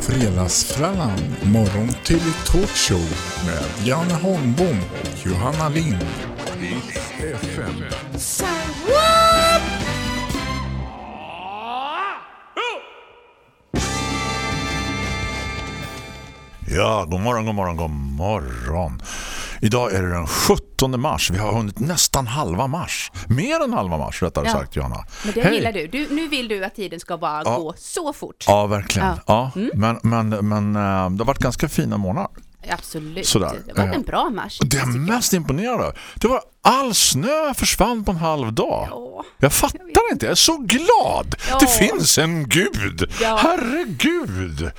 Fredagsfrallan, morgon till talkshow med Janne Holmbom och Johanna Lind. FM. Ja, god morgon, god morgon, god morgon. Idag är det den 17 mars. Vi har hunnit nästan halva mars. Mer än halva mars, rättare Ja. sagt, Johanna. Men det Hej. gillar du. du. Nu vill du att tiden ska bara Ja. gå så fort. Ja, verkligen. Ja. Ja. Mm. Men, men, men eh, det har varit ganska fina månader. Absolut. Sådär. Det var Eh, en bra mars. Det jag är mest imponerad av, det var all snö försvann på en halv dag. Ja. Jag fattar inte, jag är så glad. Ja. Det finns en gud. Ja. Herregud.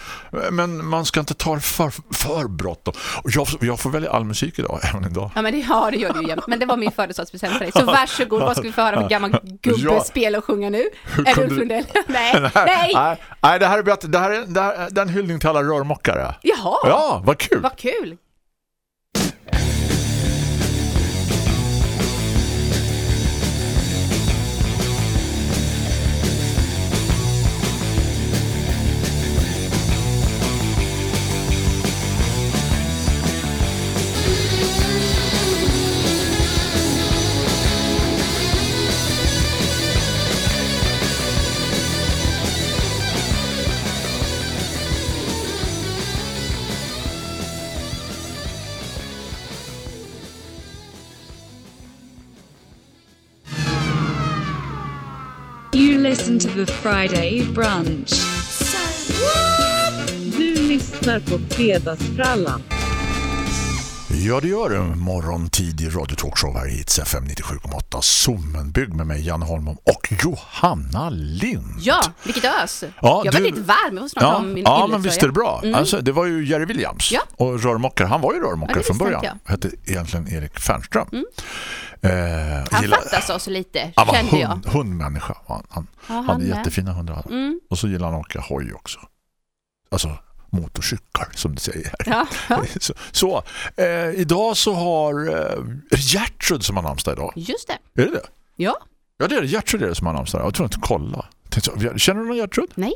Men man ska inte ta för, för bråttom. Jag, jag får välja all musik idag, även idag. Ja, men det, ja, det gör du ju jämt. Men det var min födelsedagspresent för dig. Så varsågod, vad ska vi få höra för gammal gubbe Ja. spela och sjunga nu? Är du fundell? Nej, nej! nej, nej, det här är. Det här är, det här är det är en hyllning till alla rörmockare. Jaha, Ja, vad kul. vad kul! Listen to the Friday brunch. Du lyssnar på Fredagsfrallan. Ja, det gör det. Morgon tidig radiotalkshow här i FM 97,8. Sommenbygg med mig, Jan Holmom och Johanna Lind. Ja, vilket ös! Ja, jag var du- lite varm, jag snart Ja, ha min ja men visst är det bra. Mm. Alltså, det var ju Jerry Williams Ja. och rörmokare. Han var ju rörmokare Ja, från början. inte Hette egentligen Erik Fernström. Eh, Han gillar- fattas oss lite, Han var kände jag. hund, hundmänniska. Han, han Ja, han hade med. jättefina hundar. Mm. Och så gillar han att åka hoj också. Alltså motorcyklar som du säger. Ja, ja, Så, så eh, idag så har eh, Gertrud som har namnsdag idag. just det. Är det det? Ja, Ja, det är det. Gertrud är det som har namnsdag. Jag tror inte kolla. Känner du någon Gertrud? nej.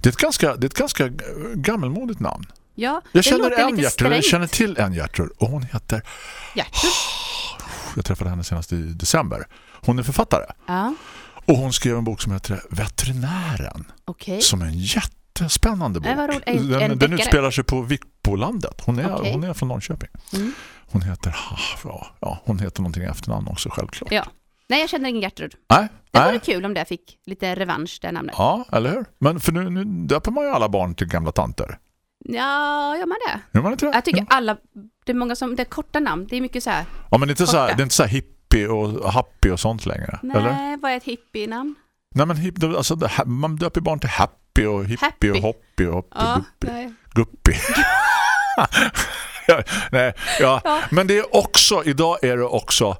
Det är ett ganska, det är ett ganska eh, gammelmodigt namn. Ja, Jag känner en Gertrud. Jag känner till en Gertrud. Och hon heter... Gertrud. Jag träffade henne senast i december. Hon är författare. Ja, Och hon skrev en bok som heter Veterinären. okej. Som är en jättespännande bok. Nej. En- en den, den deckare. utspelar sig på Vikbolandet. Hon är, Okej. hon är från Norrköping. Mm. Hon heter ja, hon heter någonting i efternamn också självklart. Ja. Nej, jag känner ingen Gertrud. Nej, Det vore kul om det fick lite revansch, det namnet. Ja, eller hur? Men för nu, nu döper man ju alla barn till gamla tanter. Ja, gör man det? Gör man inte det? Jag tycker alla, det är många som, det är korta namn, det är mycket så här. ja, men det är inte så här, korta. det är inte så här hippie och happy och sånt längre. Nej, Eller? vad är ett hippie-namn? Nej, men hip, alltså, man döper barn till happy och hippie Happy. och hoppy och hoppy, Ja, guppi. nej. guppi. ja, nej, ja. Ja. Men det är också, idag är det också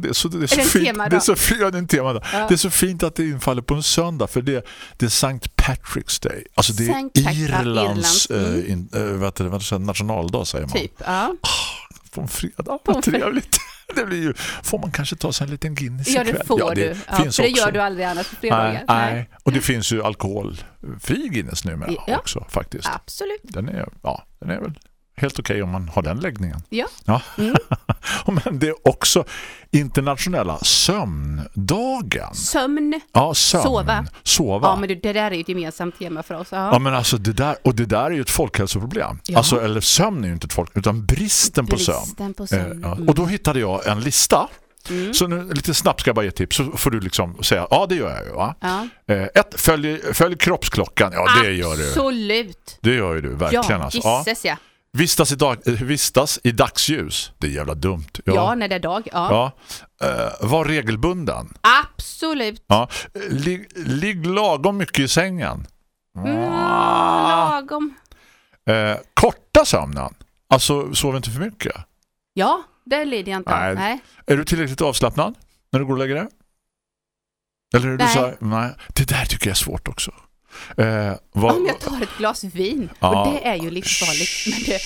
det är så, det är så det en fint. Det är så fint, ja, det är temadag. Ja. Det är så fint att det infaller på en söndag för det, det är St. Patrick's Day. Alltså det är ja, Irlands, Irlands, mm. eh, in, eh, det, nationaldag säger man. Typ, ja. På en fredag, På vad trevligt. Det blir ju, får man kanske ta sig en liten Guinness Ja, det får du. Ja, finns för det också. gör du aldrig annars på fredagar. Nej, nej. Och det finns ju alkoholfri Guinness numera Ja. också faktiskt. Absolut. Den är, ja, den är väl helt okej om man har den läggningen. Ja. Ja. Mm. Men det är också internationella sömndagen. Sömn. Ja, sömn. Sova. Sova. Ja, men det, där är ju ett gemensamt tema för oss. Ja. Ja men alltså det där, och det där är ju ett folkhälsoproblem. Ja. Alltså, eller sömn är ju inte ett folk, utan bristen på sömn. Bristen på Eh, sömn. Mm. Och då hittade jag en lista. Mm. Så nu, lite snabbt ska jag bara ge tips så får du liksom säga, ja det gör jag ju va? Ja. Eh, ett, följ, följ kroppsklockan, ja det gör du. Absolut. Det gör ju du, verkligen Ja, alltså. Ja. Vistas, i dag, eh, vistas i dagsljus, det är jävla dumt. Ja, när det är dag. Ja. Ja. Eh, var regelbunden. Absolut. Ja. Eh, Ligg, lagom mycket i sängen. Mm, Ah. lagom. Eh, korta sömnen. Alltså, sov inte för mycket. Ja, det lider jag inte Nej. Nej. Är du tillräckligt avslappnad när du går och lägger dig? Eller är du Nej. så här, nej. Det där tycker jag är svårt också. Eh, vad, Om jag tar ett glas vin, Ja. och det är ju livsfarligt, men det,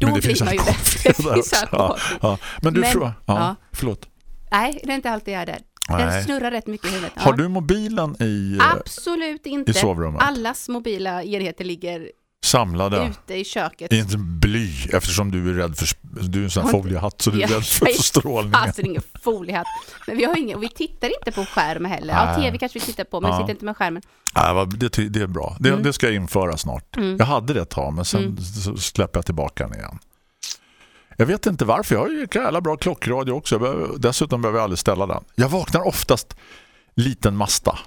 då men det blir man ju alkohol. Ja, ja. Men du, Men- fråga. Ja, ja. förlåt. Nej, det är inte alltid jag är där. Den Nej. snurrar rätt mycket i huvudet. Har du mobilen i, eh, Absolut inte. i sovrummet? Allas mobila enheter ligger samlade ute i köket. i en bly eftersom du är rädd för du är en sån här foliehatt så du är rädd för jag är strålningen. Alltså ingen foliehatt. Men vi har ingen, och vi tittar inte på skärm heller. Ja, tv kanske vi tittar på, men Ja. vi sitter inte med skärmen. Nej, det, det är bra. Det, Mm. det ska jag införa snart. Mm. Jag hade det ett tag men sen Mm. så släpper jag tillbaka den igen. Jag vet inte varför. Jag har ju jävla bra klockradio också. Behöver, dessutom behöver jag aldrig ställa den. Jag vaknar oftast liten Masta.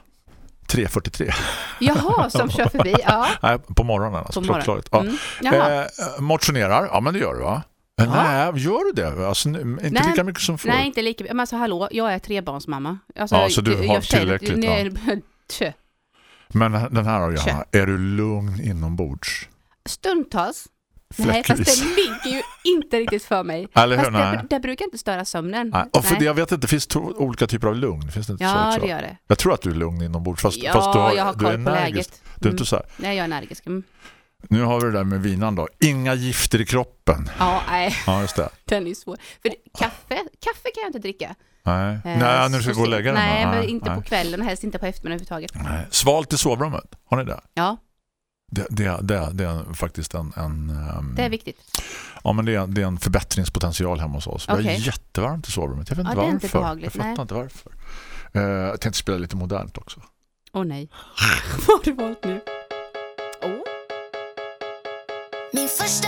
3.43. Jaha, som kör förbi. Ja, Nej, på morgonen. Alltså, på morgonen. Ja. Mm. Jaha. Eh, motionerar, ja men det gör du va? Eh, Ja. Nej, gör du det? Alltså, inte Nej. lika mycket som förr. Nej, inte lika Men alltså hallå, jag är trebarnsmamma. Alltså, Ja, så du jag har känner- tillräckligt, tö. Men den här. Johanna, är du lugn inombords? Stundtals. Nej, fast det ligger ju inte riktigt för mig. Eller hur? Det, det brukar inte störa sömnen. Nej. Och för Nej. det, jag vet inte, det finns to- olika typer av lugn. Finns det inte så Ja, också? det gör det. Jag tror att du är lugn inombords fast, Ja, fast du, har, jag har du är på energisk. läget. Du är Mm. inte så här. Nej, jag är energisk. Mm. Nu har vi det där med vinan då. Inga gifter i kroppen. Ja, nej, Ja, just det. den är svår. För det, kaffe, kaffe kan jag inte dricka. Nej, Eh, nej du ska så gå och lägga dig. Nej, men inte nej. på kvällen helst inte på eftermiddagen överhuvudtaget. Nej. Svalt i sovrummet. Har ni det? Ja, Det, det, det, det är faktiskt en, en, ehm, det är viktigt. ja, men det, är, det är en förbättringspotential hemma hos oss. Vi har Okej. jättevarmt i sovrummet. Jag vet Ja, inte det är varför. inte behagligt, jag fattar nej. inte varför. Eh, jag tänkte spela lite modernt också. Åh nej. Vad har du valt nu? Åh. Min första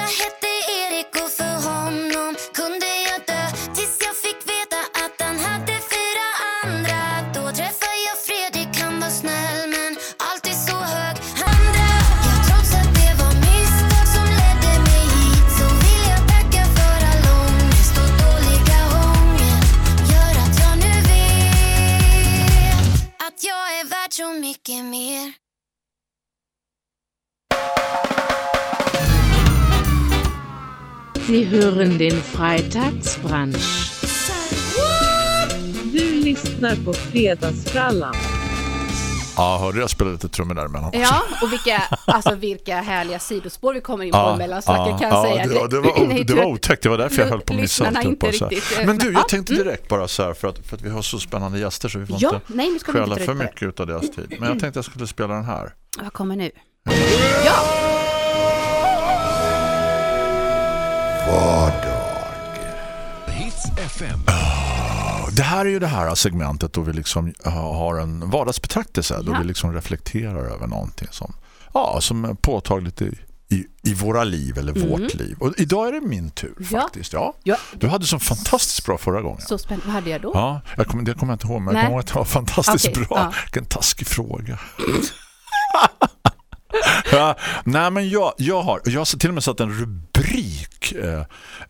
mycket mer. Sie hören den Freitagsbrunch. Du lyssnar på Fredagsfrallan. Ja, hörde jag spela lite trummor däremellan också. Ja, och vilka, alltså vilka härliga sidospår vi kommer in på Ja, mellan snacket kan jag säga. det, var- det, var, det var att otäckt, det var därför jag höll på att missa alltihopa. inte så här. Men du, ja, jag tänkte mm. direkt bara så här för att, för att vi har så spännande gäster så vi får Ja, inte nej inte för på mycket utav deras tid. Men jag tänkte jag skulle spela den här. Vad kommer nu? Ja! Hits FM. Det här är ju det här segmentet då vi liksom uh, har en vardagsbetraktelse då Ja. vi liksom reflekterar över någonting som, ja, som är påtagligt i, i, i våra liv eller vårt liv. Och idag är det min tur Mm. Ja. faktiskt. Ja. ja. Du hade så fantastiskt bra förra gången. Så spännande. Vad hade jag då? Ja, jag kommer, det kommer jag inte ihåg, men Nej. jag kommer ihåg att det var fantastiskt Okej, bra. ja. Vilken taskig fråga. ja, nej, men jag, jag har jag har till och med satt en rubrik eh,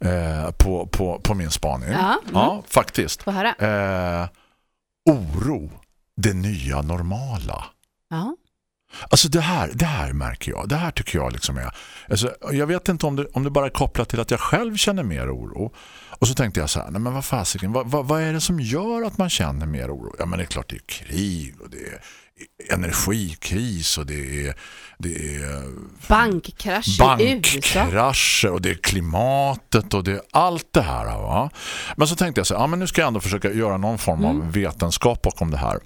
eh, på, på, på min spaning. Ja, mm. ja faktiskt. Få höra. Eh, oro, det nya normala. Ja. Alltså det här, det här märker jag. Det här tycker jag liksom är... Alltså, jag vet inte om det, om det bara är kopplat till att jag själv känner mer oro. Och så tänkte jag så här, nej men vad fasiken, vad, vad, vad är det som gör att man känner mer oro? Ja men det är klart det är krig och det är energikris och det är, det är Bankkrasch bankkrascher och det är klimatet och det är allt det här. Va? Men så tänkte jag så här, ja men nu ska jag ändå försöka göra någon form av vetenskap bakom det här.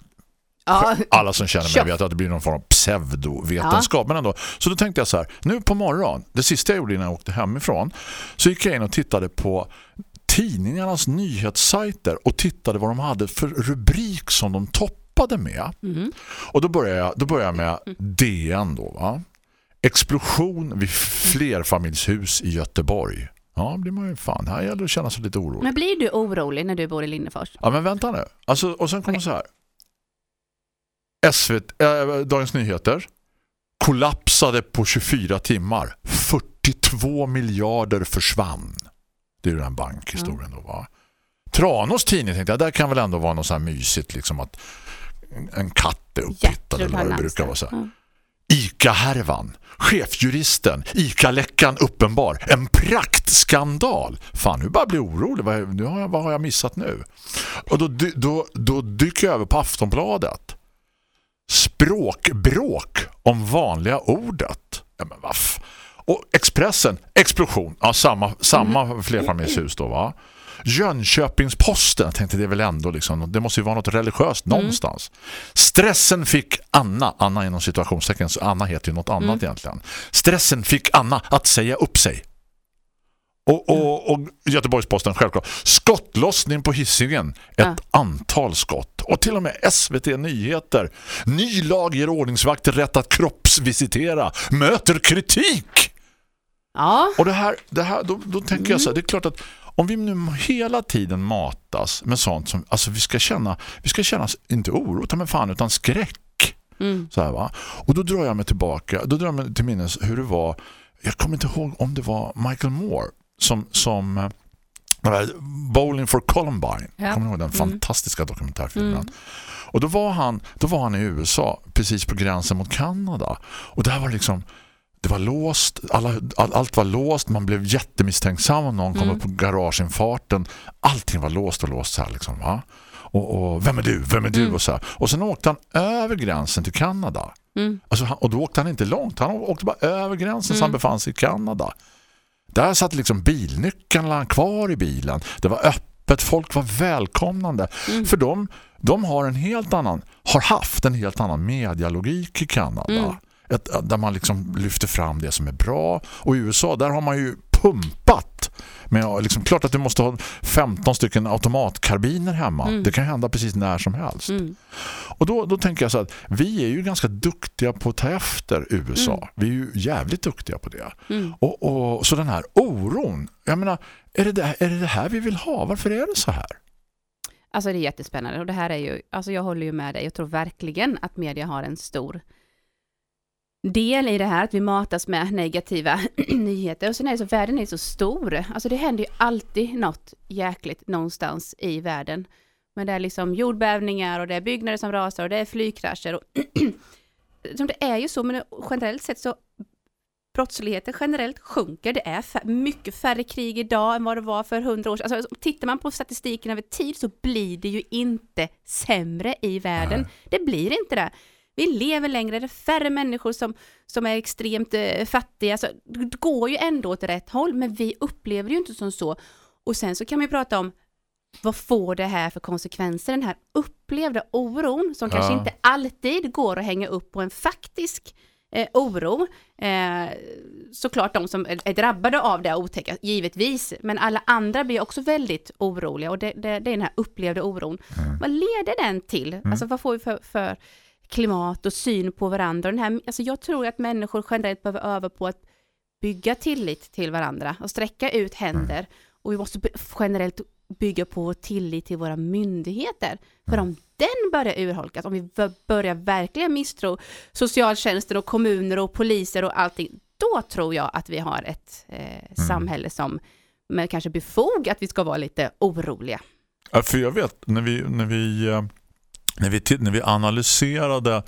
Ja, Alla som känner mig vet att det blir någon form av pseudovetenskap. Men ändå. Så då tänkte jag så här, nu på morgon, det sista jag gjorde innan jag åkte hemifrån, så gick jag in och tittade på tidningarnas nyhetssajter och tittade vad de hade för rubrik som de toppade med. Mm. Och då började jag, då började jag med DN då va. Explosion vid flerfamiljshus i Göteborg. Ja, blir man ju fan. Här gäller det att känna sig lite orolig. Men blir du orolig när du bor i Linnefors? Ja, men vänta nu. Alltså, och sen kommer Okej. så här. SVT, äh, Dagens Nyheter kollapsade på 24 timmar. 42 miljarder försvann. Det är ju den bankhistorien då va. Tranås tidning tänkte jag, där kan väl ändå vara något så här mysigt liksom att en- katt är upphittad eller vad det brukar vara så här. Mm. ICA-härvan. Chefjuristen. ICA-läckan uppenbar. En praktskandal. Fan, nu bara blir jag orolig. Vad, nu har jag, vad har jag missat nu? Och då, då, då dyker jag över på Aftonbladet. Språkbråk om vanliga ordet. Ja, men vaff. Och Expressen. Explosion. Ja, samma, samma flerfamiljshus då va? Jönköpingsposten, jag tänkte det är väl ändå liksom, det måste ju vara något religiöst någonstans. Stressen fick Anna, Anna inom situationstecken, så Anna heter ju något annat egentligen. Stressen fick Anna att säga upp sig. Och, och, och Göteborgsposten självklart. Skottlossning på hissingen. Ett Ja. antal skott. Och till och med SVT Nyheter. Ny lag ger ordningsvakter rätt att kroppsvisitera. Möter kritik. Ja, Och det här, det här då, då tänker jag så här, det är klart att om vi nu hela tiden matas med sånt som, alltså vi ska känna, vi ska känna inte oro, ta med fan, utan skräck. Så här, va? Och då drar jag mig tillbaka, då drar jag mig till minnes hur det var, jag kommer inte ihåg om det var Michael Moore som, som eh, Bowling for Columbine. Ja. Kommer ni ihåg den fantastiska dokumentärfilmen? Och då var, han, då var han i USA, precis på gränsen mot Kanada. Och där var liksom det var låst, alla, all, allt var låst, man blev jättemisstänksam om någon kom upp på garageinfarten. Allting var låst och låst så här liksom, va? Och, och vem är du? Vem är du? Och, så här. och sen åkte han över gränsen till Kanada. Alltså, han, och då åkte han inte långt, han åkte bara över gränsen så han befann sig i Kanada. Där satt liksom bilnyckeln kvar i bilen. Det var öppet, folk var välkomnande. För de, de har en helt annan, har haft en helt annan medialogik i Kanada. Ett, där man liksom lyfter fram det som är bra. Och i USA, där har man ju pumpat. Men liksom, klart att du måste ha 15 stycken automatkarbiner hemma. Det kan hända precis när som helst. Och då, då tänker jag så att vi är ju ganska duktiga på att ta efter USA. Vi är ju jävligt duktiga på det. Och, och Så den här oron, jag menar, är det, det, är det det här vi vill ha? Varför är det så här? alltså det är jättespännande och det här är ju, alltså jag håller ju med dig, jag tror verkligen att media har en stor del i det här, att vi matas med negativa nyheter. Och sen är det så, världen är så stor. Alltså det händer ju alltid något jäkligt någonstans i världen. Men det är liksom jordbävningar och det är byggnader som rasar och det är flygkrascher. Och som det är ju så, men generellt sett så brottsligheten generellt sjunker. Det är fär- mycket färre krig idag än vad det var för hundra år sedan. Alltså, tittar man på statistiken över tid så blir det ju inte sämre i världen. Det blir inte det. Vi lever längre, det är färre människor som, som är extremt eh, fattiga. Så det går ju ändå åt rätt håll, men vi upplever ju inte som så. Och sen så kan ju prata om vad får det här för konsekvenser? Den här upplevda oron som kanske Ja. inte alltid går att hänga upp på en faktisk eh, oro. Eh, såklart de som är, är drabbade av det otäcka, givetvis. Men alla andra blir också väldigt oroliga och det, det, det är den här upplevda oron. Vad leder den till? Alltså vad får vi för, för klimat och syn på varandra? Den här, alltså jag tror att människor generellt behöver öva på att bygga tillit till varandra och sträcka ut händer. Och vi måste generellt bygga på tillit till våra myndigheter. För om den börjar urholkas, om vi börjar verkligen misstro socialtjänsten och kommuner och poliser och allting, då tror jag att vi har ett eh, samhälle som med kanske befog att vi ska vara lite oroliga. Ja, för jag vet, när vi, när vi, eh, när vi, när vi analyserade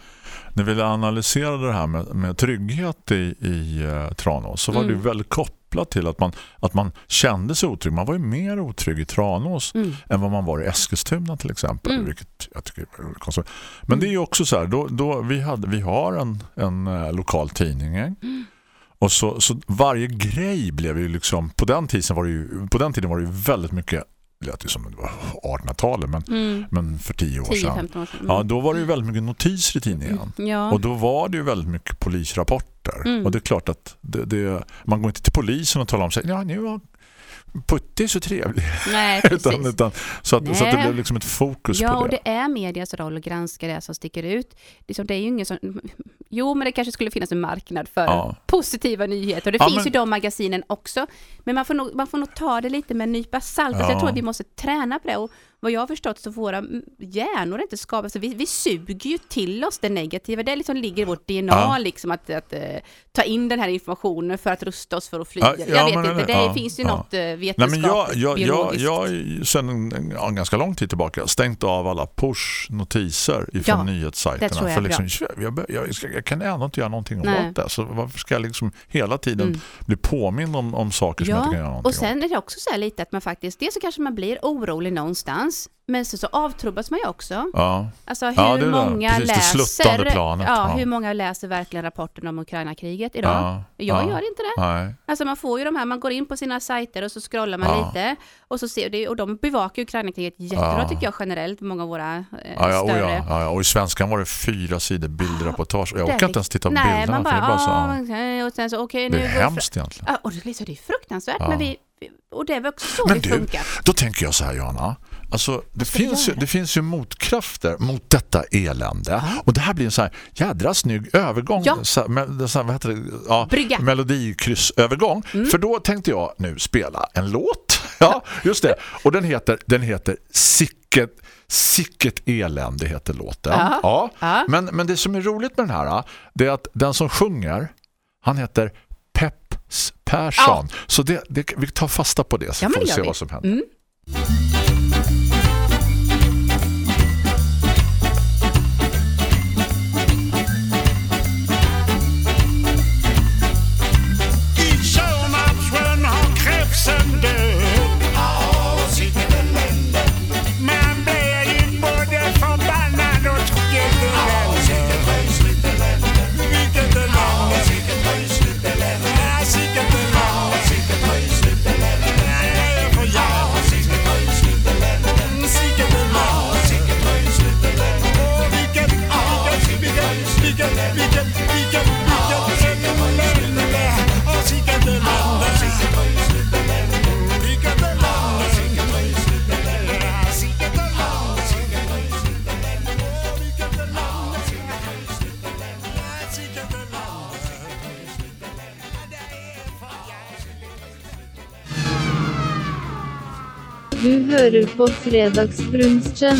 när vi analyserade det här med, med trygghet i, i uh, Tranås så var det ju väldigt kopplat till att man, att man kände sig otrygg. Man var ju mer otrygg i Tranås än vad man var i Eskilstuna till exempel. Vilket jag tycker är konstigt. Men det är ju också så här, då, då vi, hade, vi har en, en eh, lokal tidning eh. och så, så varje grej blev ju liksom på den tiden var det ju, på den tiden var det ju väldigt mycket det lät ju som det var 1800-talet men, men för tio år sedan. 10-15 år sedan. Ja, då var det ju väldigt mycket notiser i tidningen. Ja. Och då var det ju väldigt mycket polisrapporter. Och det är klart att det, det, man går inte till polisen och talar om sig. Ja, nu var Putte så trevlig. Nej, utan, utan, så, att, så att det Nej. blev liksom ett fokus Ja, på och det. det är medias roll att granska det som sticker ut. Liksom, det är ju ingen som... Jo, men det kanske skulle finnas en marknad för Ja. positiva nyheter. Det Ja, finns men- ju de magasinen också. Men man får nog, man får nog ta det lite med en nypa salt. Alltså, Ja. jag tror att vi måste träna på det. Och vad jag har förstått så våra hjärnor är inte skapade. Så vi, vi suger ju till oss det negativa. Det liksom ligger i vårt DNA, Ja. liksom att, att eh, ta in den här informationen för att rusta oss för att flyga. Ja, ja, jag vet inte, det ja, finns ju ja. något eh, Nej, men jag, jag, jag, biologiskt. jag ju sedan ja, ganska lång tid tillbaka stängt av alla push-notiser ifrån Ja, nyhetssajterna. det jag för liksom, jag, jag, jag kan ändå inte göra någonting Nej. åt det. Så varför ska jag liksom hela tiden Mm. bli påmind om, om saker som jag inte kan göra någonting och sen är det också så här lite att man faktiskt, dels så kanske man blir orolig någonstans. Men så, så avtrubbas man ju också. Ja. Alltså hur Ja, är många Precis, läser... Ja, ja. hur många läser verkligen rapporten om Ukraina-kriget idag? Ja, Jag ja. gör inte det. Nej. Alltså man får ju de här, man går in på sina sajter och så scrollar man lite och så ser det och de bevakar Ukraina-kriget jättebra tycker jag generellt, många av våra eh, Ja, ja, större. ja. Och i svenskan var det fyra sidor bildreportage. Jag är orkar inte ens titta på Nej, bilderna. man bara, det är bara så, ah, och sen så Det nu är det hemskt egentligen. Ja, och det, liksom, det är fruktansvärt, men vi, och det är väl också så Men det du, funkar. Då tänker jag så här, Johanna. Alltså, det, finns ju, det finns ju motkrafter mot detta elände. Och det här blir en så här jädra snygg övergång. Ja. Så med, så vad heter det? Ja, Brygga. Mm. melodikryssövergång. För då tänkte jag nu spela en låt. Ja, just det. Och den heter, den heter Sicket, Sicket elände heter låten. Ja. Ja. Ja. Men, men det som är roligt med den här det är att den som sjunger han heter Peps Persson. Så det, det, vi tar fasta på det så Ja, får vi se vad som händer. Mm. På Fredagsbrunchen.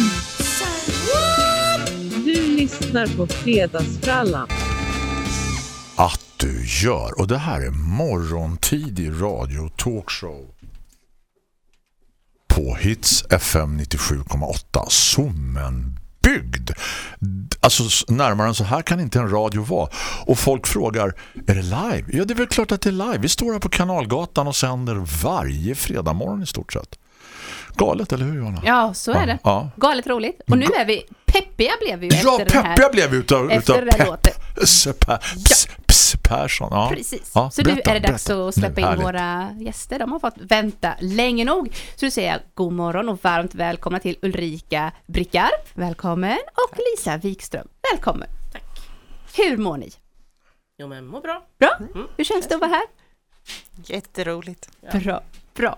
Du lyssnar på Fredagsfrallan. Att du gör. Och det här är morgontidig radio talkshow. På Hits FM 97,8 Sommenbygd. Alltså s- närmare än så här kan inte en radio vara. Och folk frågar, är det live? Ja, det är väl klart att det är live. Vi står här på Kanalgatan och sänder varje fredag morgon i stort sett. Galet, eller hur Johanna? Ja, så är det. Ja. Galet roligt. Och nu är vi, peppiga blev vi ju Ja, efter den här. peppiga blev vi utav, efter utav den Pepp låten. S- Pa- Ps- Ps- Persson. Ja. Precis. Ja, så berätta, nu är det dags berätta. att släppa Nu, in härligt. våra gäster. De har fått vänta länge nog. Så nu säger jag god morgon och varmt välkomna till Ulrika Brickarp. Välkommen. Och Lisa Wikström. Välkommen. Tack. Hur mår ni? Jo men mår bra. Bra? Hur känns det att vara här? Jätteroligt. Bra. Bra.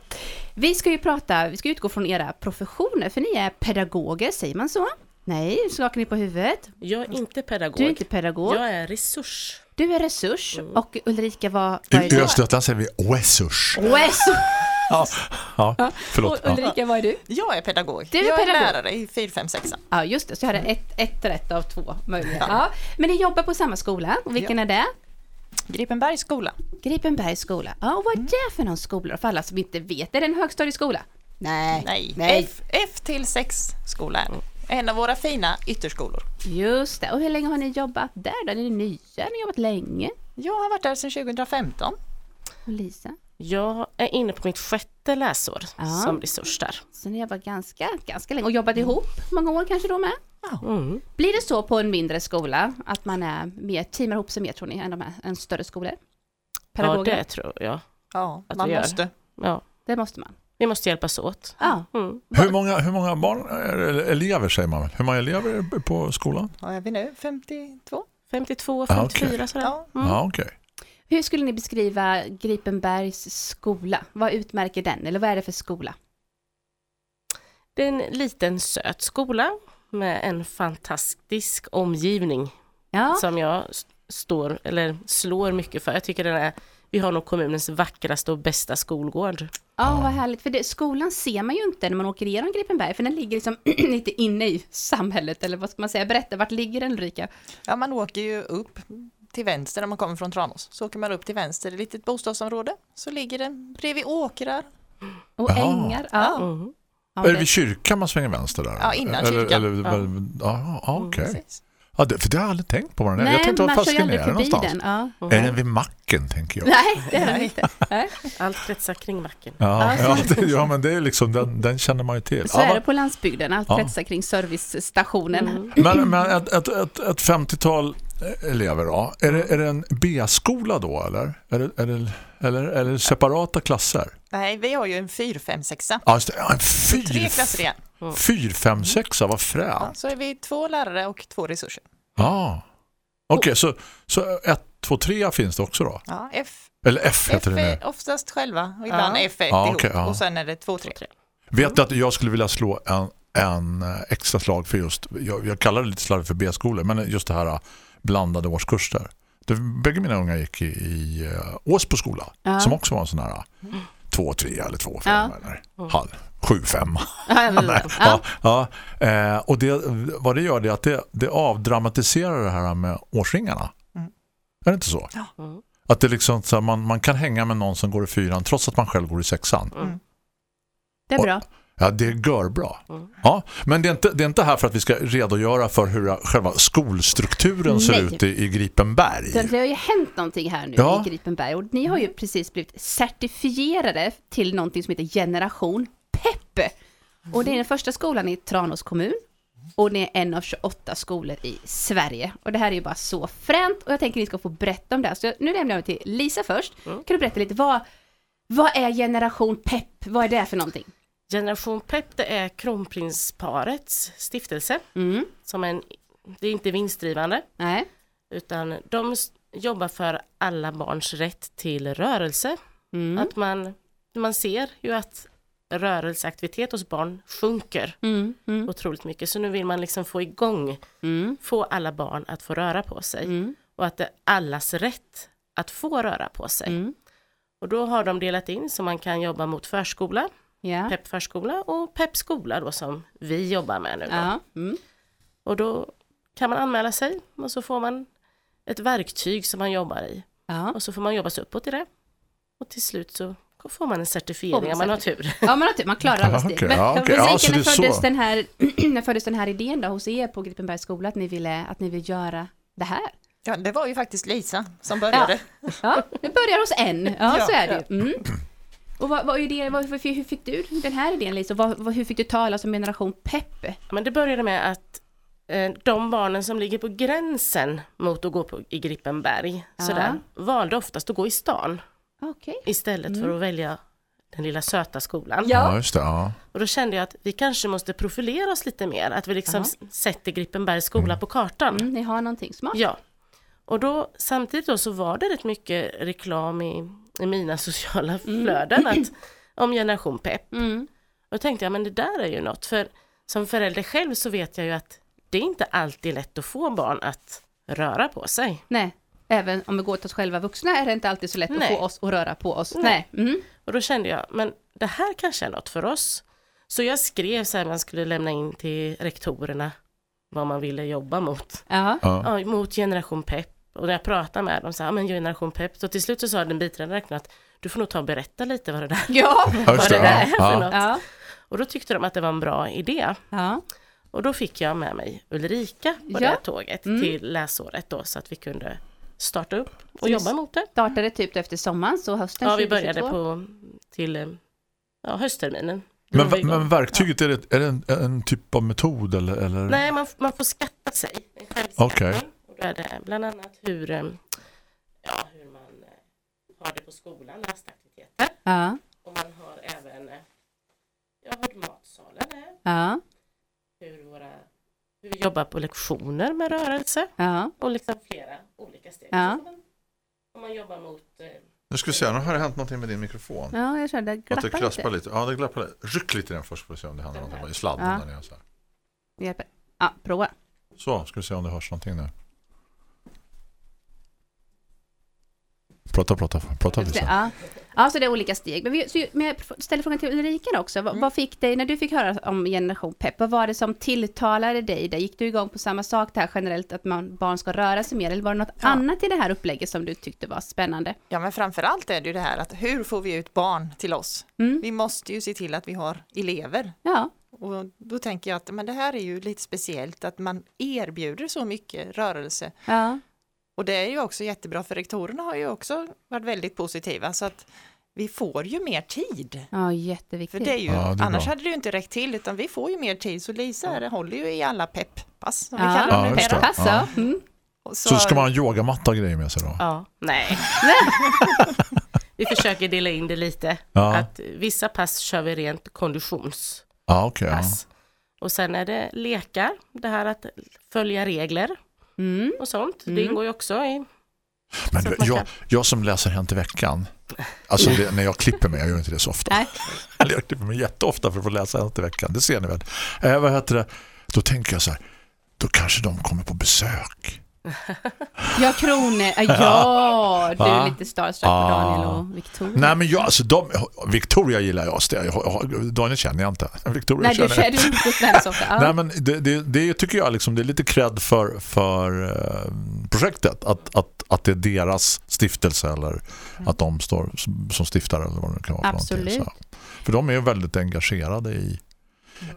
Vi ska ju prata, vi ska utgå från era professioner, för ni är pedagoger, säger man så? Nej, skakar ni på huvudet? Jag är inte pedagog. Du är inte pedagog. Jag är resurs. Du är resurs. Och Ulrika, vad, vad är I du? Östergötland säger vi resurs. Resurs. Ja, ja förlåt. Och Ulrika, vad är du? Jag är pedagog. Du är jag pedagog. är lärare i 4, 5, 6. Ja, just det. Så jag hade ett, ett rätt av två möjliga. Ja. Men ni jobbar på samma skola. Och vilken är det? Gripenbergs skola. Gripenbergs skola. Ja, och vad är det för någon skola? För alla som inte vet. Är det en högstadieskola? Nej. Nej, Nej. F, F till 6 skolan. En av våra fina ytterskolor. Just det. Och hur länge har ni jobbat där? då? Är ni nya? Har ni jobbat länge? Jag har varit där sedan 2015. Och Lisa? Jag är inne på mitt sjätte läsår Ja. som resurs där. Så ni har varit ganska, ganska länge och jobbat ihop många år kanske då med? Mm. Blir det så på en mindre skola att man är mer, teamar ihop sig mer tror ni än de här, än större skolor? Ja, Pedagoger? det tror jag. Ja, Att man måste. Ja. det måste man. Vi måste hjälpas åt. Ja. Mm. Hur många, hur många barn, eller elever säger man väl? Hur många elever på skolan? Vad är vi nu? 52? 52, Ah, 54 okej. sådär. Ja. Mm. Ja, okej. Hur skulle ni beskriva Gripenbergs skola? Vad utmärker den? Eller vad är det för skola? Det är en liten söt skola med en fantastisk omgivning Ja, som jag står, eller slår mycket för. Jag tycker den är, vi har nog kommunens vackraste och bästa skolgård. ja vad härligt. För det, skolan ser man ju inte när man åker igenom Gripenberg, för den ligger liksom lite inne i samhället, eller vad ska man säga? Berätta, vart ligger den Ulrika? Ja, man åker ju upp till vänster när man kommer från Tranås. Så åker man upp till vänster, ett litet bostadsområde. Så ligger den bredvid åkrar. Och Jaha. ängar. Ja. Mm. Ja, är det vid kyrkan man svänger vänster där? Ja, innan eller, kyrkan. Eller, Ja. ja, ja okej. Precis. Ja, det, för det har jag aldrig tänkt på. Vad den är. Nej, jag tänkte, var man fan kör ju ska aldrig ner förbi någonstans? den. Ja. Är den vid macken, tänker jag? Nej, det är den inte. Nej. Allt kretsar kring macken. Ja, Ja, det, ja, men det är liksom, den, den känner man ju till. Så Ja, är vad- det på landsbygden, allt Ja. kretsar kring servicestationen. Mm. Men, men ett, ett, ett, ett 50-tal elever då, är det, är det en B-skola då eller? Är det, är det, eller är det separata klasser? Nej, vi har ju en 4, 5, 6. Ja, just det. Ja, en Tre klasser fyr, igen. fyr, fem, sexa, vad Ja, fränt. så är vi två lärare och två resurser. Ja. Okej, så, så ett, två, tre finns det också då? Ja, F, Eller F F heter det nu. är oftast själva och ibland Ja. F1 Ja, ihop okej, ja. och sen är det 2, 3. Vet du att jag skulle vilja slå en, en eh, extra slag för just, jag, jag kallar det lite slarvigt för B-skolor, men just det här eh, blandade årskurser. Det, bägge mina unga gick i, i uh, Åsbo skola, Ja. som också var en sån här uh, två, tre eller två, fem Ja. eller halv, sju, fem. Ja, ja. Eh, och det, vad det gör det är att det, det avdramatiserar det här med årsringarna. Mm. Är det inte så? Mm. Att det liksom så här, man, man kan hänga med någon som går i fyran trots att man själv går i sexan. Mm. Det är bra. Ja, det gör bra. Mm. Ja, men det är, inte, det är inte här för att vi ska redogöra för hur själva skolstrukturen ser Nej. ut i, i Gripenberg. Så det har ju hänt någonting här nu Ja. i Gripenberg och ni har ju precis blivit certifierade till någonting som heter Generation Pepp. Och det är den första skolan i Tranås kommun och det är en av 28 skolor i Sverige. Och det här är ju bara så fränt och jag tänker att ni ska få berätta om det här. Så nu lämnar jag till Lisa först. Mm. Kan du berätta lite, vad, vad är Generation Pepp? Vad är det för någonting? Generation Pep det är kronprinsparets stiftelse. Mm. Som en, det är inte vinstdrivande Nej. utan de jobbar för alla barns rätt till rörelse. Mm. Att man, man ser ju att rörelseaktivitet hos barn sjunker Mm. Mm. otroligt mycket. Så nu vill man liksom få igång, Mm. få alla barn att få röra på sig. Mm. Och att det är allas rätt att få röra på sig. Mm. Och då har de delat in så man kan jobba mot förskola, Ja. PEP förskola och PEP skola då som vi jobbar med nu. Då. Ja. Mm. Och då kan man anmäla sig och så får man ett verktyg som man jobbar i. Ja. Och så får man jobba sig uppåt i det. Och till slut så får man en certifiering om man har tur. Ja, man, har, man klarar alla Ja, steg. Men, Ja, men Ja, när, är föddes den här, när föddes den här idén då hos er på Gripenbergs skola att ni ville, att ni vill göra det här? Ja, det var ju faktiskt Lisa som började. Ja, det börjar hos en. Ja, Ja, så är det ju. Mm. Och vad, vad är det, vad, hur fick du den här idén Lisa? Vad, vad, hur fick du talas om generation pepp? Men det började med att eh, de barnen som ligger på gränsen mot att gå på, i Grippenberg Ja. sådär, valde oftast att gå i stan Okej. istället för att välja den lilla söta skolan. Ja, just det. Ja. Och då kände jag att vi kanske måste profilera oss lite mer, att vi liksom Ja. sätter Grippenbergs skola på kartan. Mm, ni har någonting smart. Ja. Och då samtidigt då så var det rätt mycket reklam i, i mina sociala flöden att, om generation pepp. Mm. Och då tänkte jag, men det där är ju något, för som förälder själv så vet jag ju att det är inte alltid lätt att få barn att röra på sig. Nej, även om vi går till oss själva vuxna är det inte alltid så lätt Nej. att få oss att röra på oss. Nej. Nej. Mm. Och då kände jag, men det här kanske är något för oss. Så jag skrev så här, man skulle lämna in till rektorerna vad man ville jobba mot. Ja. Ja. Ja, mot generation pepp. Och när jag pratade med dem så här, men generation pepp. Så till slut så sa den biträdande rektorn att du får nog ta och berätta lite vad det där, Ja. Vad just det där Ja. är för Ja. något. Ja. Och då tyckte de att det var en bra idé. Ja. Och då fick jag med mig Ulrika på Ja. det här tåget Mm. till läsåret då så att vi kunde starta upp och Så ni jobba mot det. Startade typ efter sommaren, så hösten Ja, vi 2022. började på till eh, ja, höstterminen. Men, vi men verktyget, är det, är det en, en typ av metod? Eller, eller? Nej, man, man får skatta sig. Okej. Och är det bland annat hur, eh, ja, hur man eh, har det på skolan, läsaktiviteter. Ja. Och man har även eh, ja, hur matsalen är, Ja. hur, våra, hur vi jobbar på lektioner med rörelse Ja. och liksom flera olika steg. Ja. Så man, om man jobbar mot eh, Nu ska vi se, nu har det hänt någonting med din mikrofon. Ja, jag kände det Att det glappar klaspar lite. lite. Ja, det glappar lite. Ryck lite i den först för att se om det händer någonting i sladden. Ja. Där nere, så, här. Det hjälper. Ja, prova. så, ska vi se om det hörs någonting nu. Prata, prata, prata Det- lite. Ja. ja, så det är olika steg. Men, vi, så, men jag ställer frågan till Ulrika också. Vad, vad fick dig, när du fick höra om Generation Pepp, vad var det som tilltalade dig? Där gick du igång på samma sak där generellt, att man, barn ska röra sig mer? Eller var det något Ja. annat i det här upplägget som du tyckte var spännande? Ja, men framför allt är det ju det här att hur får vi ut barn till oss? Mm. Vi måste ju se till att vi har elever. Ja, Och då tänker jag att men det här är ju lite speciellt att man erbjuder så mycket rörelse. Ja. Och det är ju också jättebra för rektorerna har ju också varit väldigt positiva så att vi får ju mer tid. ja, jätteviktigt. För det är ju, Ja, det är annars bra. hade det ju inte räckt till utan vi får ju mer tid så Lisa här håller ju i alla pepppass som vi Ja. kallar Ja, dem det. Pass, Ja. ja. Mm. Och Så ska man ha yogamatta och grejer med sig då? Ja, nej. vi försöker dela in det lite. Ja. Att vissa pass kör vi rent konditionspass. Ja, okej. ja. Och sen är det lekar, det här att följa regler Mm. och sånt. Det Mm. ingår ju också i... Men du, jag, jag som läser Hänt i veckan, alltså det, när jag klipper mig, jag gör inte det så ofta. Nej. Eller jag klipper mig jätteofta för att få läsa Hänt i veckan, det ser ni väl. Eh, vad heter det? Då tänker jag så här, då kanske de kommer på besök. Ja, Krone. Ja, ja, du är lite starstruck på. Daniel och Victoria. Nej men jag, alltså de, Victoria gillar jag, Daniel känner jag inte. Victoria Nej, du känner jag känner inte så ofta. Nej men det, det, det tycker jag liksom, det är lite cred för, för eh, projektet att, att, att det är deras stiftelse eller att de står som, stiftare eller vad det kan vara för Absolut. Så. För de är väldigt engagerade i,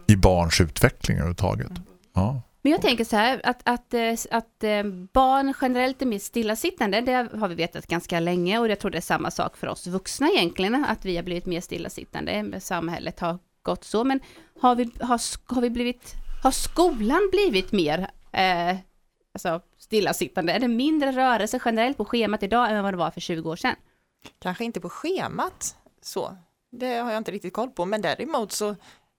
i barns utveckling överhuvudtaget. Ja. Men jag tänker så här, att, att, eh, att eh, barn generellt är mer stillasittande, det har vi vetat ganska länge och jag tror det är samma sak för oss vuxna egentligen, att vi har blivit mer stillasittande, eh, samhället har gått så, men har vi, har, har vi blivit, har skolan blivit mer eh, alltså stillasittande? Är det mindre rörelse generellt på schemat idag än vad det var för 20 år sedan? Kanske inte på schemat så, det har jag inte riktigt koll på, men däremot så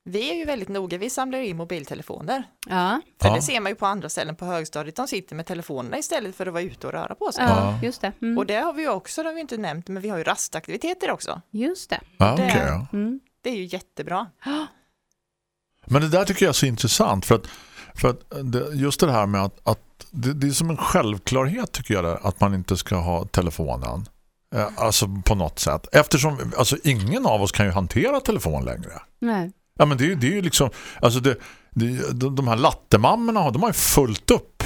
vi är ju väldigt noga, vi samlar in mobiltelefoner. Ja, För Ja. det ser man ju på andra ställen på högstadiet, de sitter med telefonerna istället för att vara ute och röra på sig. ja, Ja. just det. Mm. Och det har vi ju också, det har vi inte nämnt, men vi har ju rastaktiviteter också. Just det. Ja, Det- okej, ja. Mm. Det är ju jättebra. Men det där tycker jag är så intressant för att, för att det, just det här med att, att det, det är som en självklarhet tycker jag det, att man inte ska ha telefonen. Eh, Alltså på något sätt. Eftersom alltså, ingen av oss kan ju hantera telefon längre. Nej. Ja men det, är ju- det är ju liksom alltså det, det, de, de här lattemammorna de har ju fullt upp.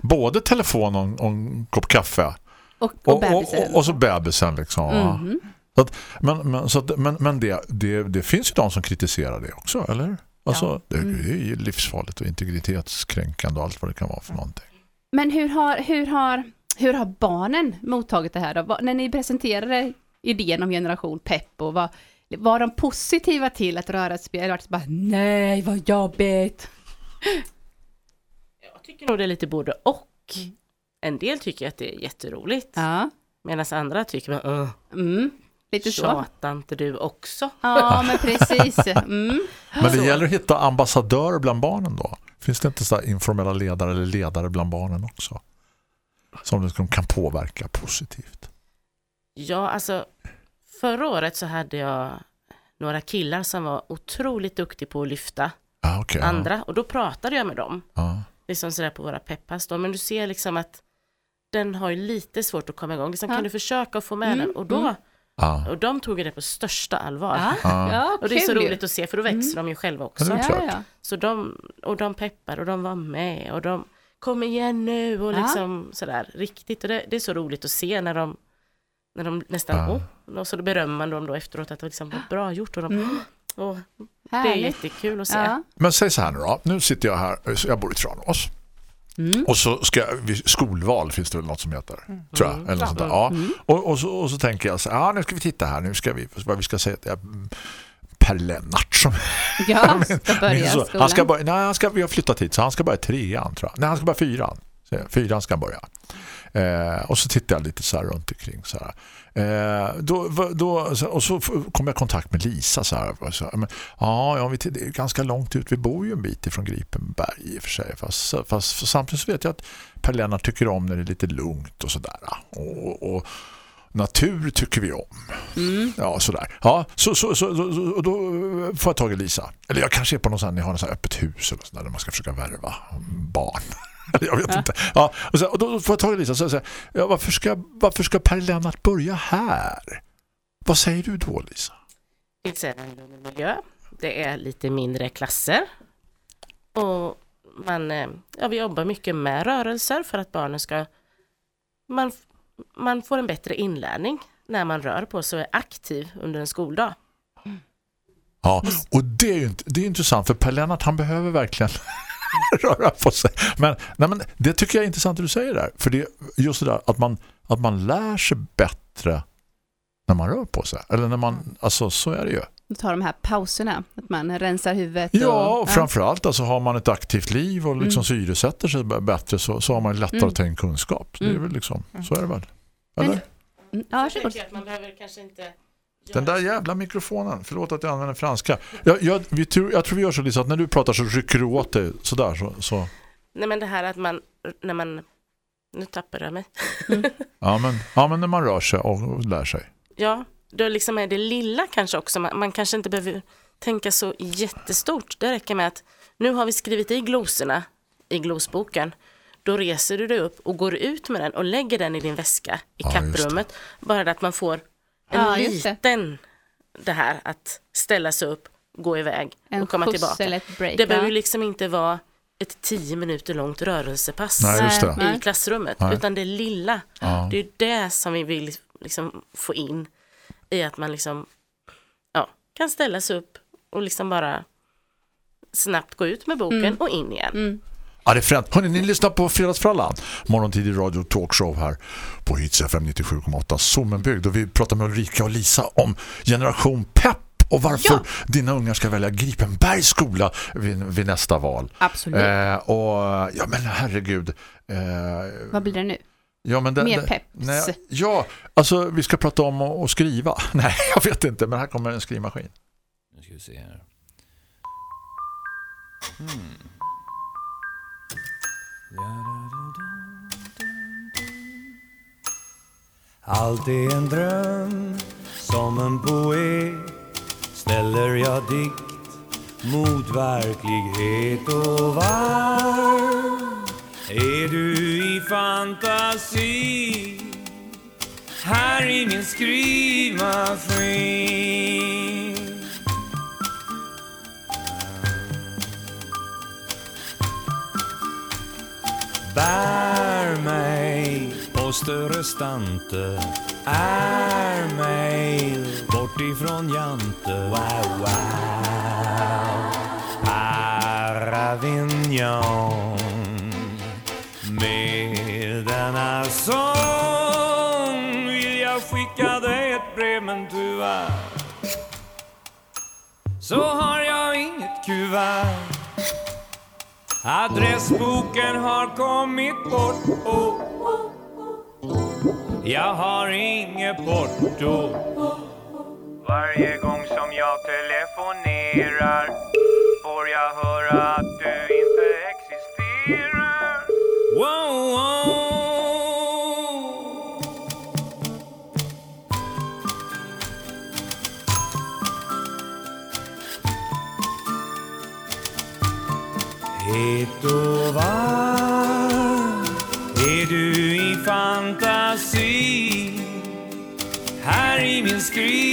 Både telefon och, och en kopp kaffe. Och, och Och, bebisen. och, och så bebisen liksom. va. Mhm. Så att, men men, så att, men, men det, det, det finns ju de som kritiserar det också, eller? Alltså, det, det är ju livsfarligt och integritetskränkande och allt vad det kan vara för någonting. Men hur har, hur har, hur har barnen mottagit det här då? Vad- När ni presenterade idén om generation pepp och var, var de positiva till att röra sig? Eller var det bara, nej vad jobbigt. Jag tycker nog det är lite både och. En del tycker att det är jätteroligt. Ja, Medan andra tycker att uh, mm. lite så. tjatar inte du också? Ja, men precis. Mm. Men det gäller att hitta ambassadörer bland barnen då. Finns det inte så här informella ledare eller ledare bland barnen också? Som de kan påverka positivt. Ja, alltså förra året så hade jag några killar som var otroligt duktiga på att lyfta okej. ja. andra och då pratade jag med dem. Ja. liksom sådär på våra peppas då, men du ser liksom att den har ju lite svårt att komma igång. Liksom. Kan du försöka få med Mm, den? Och, då, mm. Ja. och de tog det på största allvar. Ja, Ja. ja Och det är så roligt att se, för då växer de ju själva också. Ja, Ja. Så de, och de peppar och de var med och de kom igen nu och Ja. liksom sådär riktigt. Och det, det är så roligt att se när de, när de nästan, Ja. oh, och så då berömmer man dem då efteråt att det liksom var bra gjort och de, Mm. och det är jättekul att se. Ja. Men säg så här nu då. Nu sitter jag här, så jag bor i Tranås. Mm. Och så ska jag, vi- skolval finns det väl något som heter, tror jag. Eller något sånt där. Ja. Mm. Och, och, så, och så tänker jag så här, ja nu ska vi titta här, nu ska vi, vad vi ska säga, ja, mm, Per Lennart som Ja, ska min börja son. skolan. han ska börja, nej, han ska, vi har flyttat hit så han ska börja trean tror jag. Nej, han ska börja fyran. Så, Fyran ska han börja. Eh, och så tittar jag lite så här runt omkring så här. Eh, då, då, och så kom jag i kontakt med Lisa så här. Så, men, ja, ja vi, det är ganska långt ut. Vi bor ju en bit ifrån Gripenberg i och för sig. Fast, fast samtidigt så vet jag att Per Lennart tycker om när det är lite lugnt och sådär. Och, och natur tycker vi om. Mm. Ja, sådär. Ja, så, så, så, så, då får jag tag i Lisa. Eller jag kanske är på någon sån här, ni har någon sån här öppet hus eller sådär där man ska försöka värva barn. Jag vet Ja. inte. Ja, och, så, och då får jag tag i Lisa så säger ja, varför, ska, varför ska Per Lennart börja här? Vad säger du då Lisa? Det är en miljö. Det är lite mindre klasser. Och man, eh, ja, vi jobbar mycket med rörelser för att barnen ska... Man, man får en bättre inlärning när man rör på sig och är aktiv under en skoldag. Ja, och det är det är intressant för Per Lennart han behöver verkligen röra på sig. Men, nej, men det tycker jag är intressant det du säger där. För det är just det där att man, att man lär sig bättre när man rör på sig. Eller när man, alltså så är det ju. Ta de här pauserna, att man rensar huvudet. Ja, och, framförallt alltså har man ett aktivt liv och liksom Mm. syresätter sig bättre så, så har man lättare Mm. att ta in kunskap. Det är Mm. väl liksom, så är det väl. Men- Eller? Mm, Ja, varsågod. tänker att man behöver kanske inte Den där jävla mikrofonen, förlåt att jag använder franska. Jag, jag, vi tror, jag tror vi gör så Lisa, att när du pratar så rycker du åt dig sådär. Så, så. Nej men det här att man, när man, nu tappade jag mig. Ja, men, ja, men när man rör sig och, lär sig. Ja, då liksom är det lilla kanske också. Man, man kanske inte behöver tänka så jättestort. Det räcker med att nu har vi skrivit i glosorna i glosboken. Då reser du dig upp och går ut med den och lägger den i din väska i Ja, kapprummet. Bara att man får en Ja, just det. liten, det. här att ställa sig upp, gå iväg En och komma tillbaka. break. Det behöver ja. ju liksom inte vara ett tio minuter långt rörelsepass Nej, just det. Nej. i klassrummet, Nej. utan det lilla. Ja. Det är det som vi vill liksom få in i att man liksom ja, kan ställa sig upp och liksom bara snabbt gå ut med boken Mm. och in igen. Mm. Ja, det är fränt. Hörrni, ni lyssnar på Fredagsfrallan. Morgontidig radio talkshow här på Hits FM 97,8 Sommenbygd. Och vi pratar med Ulrika och Lisa om generation pepp och varför Ja. dina ungar ska välja Gripenbergs skola vid, vid nästa val. Absolut. Eh, och ja, men herregud. Eh, Vad blir det nu? ja, men det, Mer peps. Nej, ja, alltså vi ska prata om att, skriva. Nej, jag vet inte, men här kommer en skrivmaskin. Nu ska vi se här. Allt är en dröm som en poet ställer jag dikt mot verklighet och var är du i fantasi? Här i min skrivmaskin måste på större stante Är mig bort ifrån Jante. Wow, wow. Aravignon Med denna sång. Vill jag skicka dig ett brev men tyvärr så har jag inget kuvert Adressboken har kommit bort. Och jag har inget porto. Varje gång som jag telefonerar Får jag höra att du inte existerar. Wow, wow. Het och varm här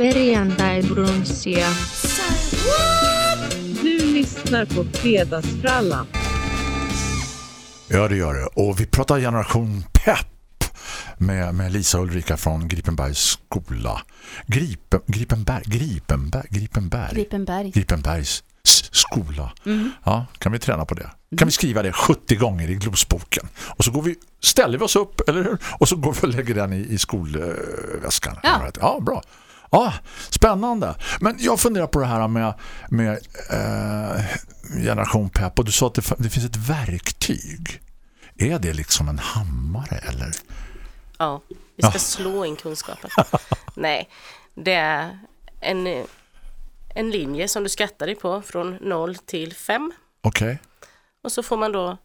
perjantai-brunssia. Du lyssnar på Fredagsfrallan. Ja, det gör det. Och vi pratar generation pepp med, med Lisa Ulrika från Gripenbergs skola. Gripen, Gripenberg, Gripenberg, Gripenberg. Gripenberg. Gripenbergs skola. Mm. Ja, kan vi träna på det? Kan vi skriva det 70 gånger i glosboken? Och så går vi, ställer vi oss upp, eller hur? Och så går vi och lägger den i, i skolväskan. Ja. ja, bra. Ja, spännande. Men jag funderar på det här med, med eh, generation pepp. Och du sa att det, det finns ett verktyg. Är det liksom en hammare eller? Ja, vi ska Ja. slå in kunskapen. Nej, det är en, en linje som du skattar dig på från 0 till 5. Okej. Och så får man då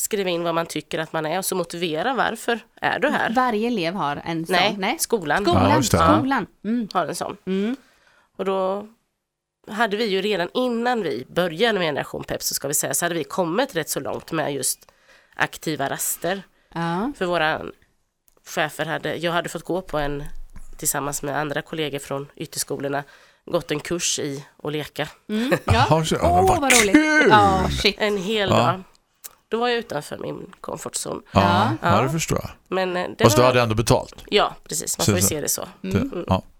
skriva in vad man tycker att man är och så motivera varför är du här. Varje elev har en sån. Nej, Nej. skolan. Skolan. Ja. Skolan. Mm. har en sån. Mm. Och då hade vi ju redan innan vi började med Generation Pep så ska vi säga så hade vi kommit rätt så långt med just aktiva raster. Ja. För våra chefer hade, jag hade fått gå på en tillsammans med andra kollegor från ytterskolorna gått en kurs i att leka. Mm. Ja. Åh, vad vad roligt. Ja, shit. En hel Ja. dag. Då var jag utanför min comfort zone. Ja, ja. Ja. det förstår jag. Men eh, det Fast du var- hade ändå betalt. Ja, precis. Man får ju se det så. Det, Mm. ja.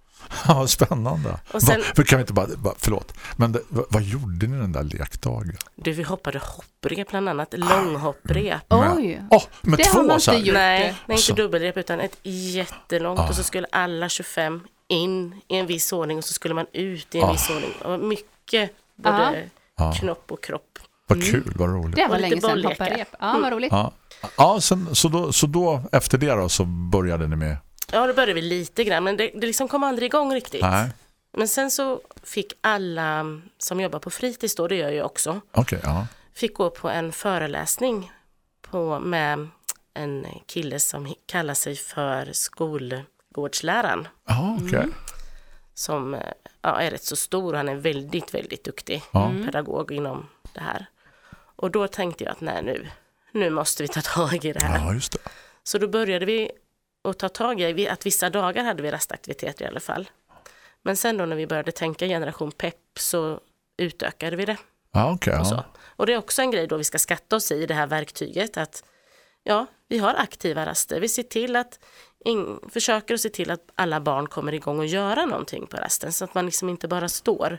Ja, spännande. Och sen- Va, för kan vi inte bara, bara förlåt, men det, vad, vad gjorde ni den där lekdagen? Du, vi hoppade hopprep bland annat, långhopprep. Med- Oj. Åh, med Det har två man inte gjort. Nej, nej, Alltså. inte dubbelrep utan ett jättelångt Ah. och så skulle alla 25 in i en viss ordning och så skulle man ut i en Ah. viss ordning. Och mycket både Ah. knopp och kropp. Vad kul, vad roligt. Det var länge sedan bolllekar. hoppa rep. Ja, vad roligt. Ja, ja sen, så, då, så då efter det då så började ni med Ja, då började vi lite grann men det, det liksom kom aldrig igång riktigt. Nej, Men sen så fick alla som jobbar på fritids då, det gör jag också, okej, ja. fick gå på en föreläsning på, med en kille som kallar sig för skolgårdsläraren. Ja, okej. Mm. Som eh, ja, är rätt så stor och han är väldigt, väldigt duktig Ja. pedagog inom det här. Och då tänkte jag att nej nu, nu måste vi ta tag i det här. Ja, just det. Så då började vi att ta tag i att vissa dagar hade vi rastaktiviteter i alla fall. Men sen då när vi började tänka generation pepp så utökade vi det. Ja, okej. Och, så. ja. och det är också en grej då vi ska skatta oss i det här verktyget att ja, vi har aktiva raster. Vi ser till att in, försöker att se till att alla barn kommer igång och göra någonting på rasten så att man liksom inte bara står.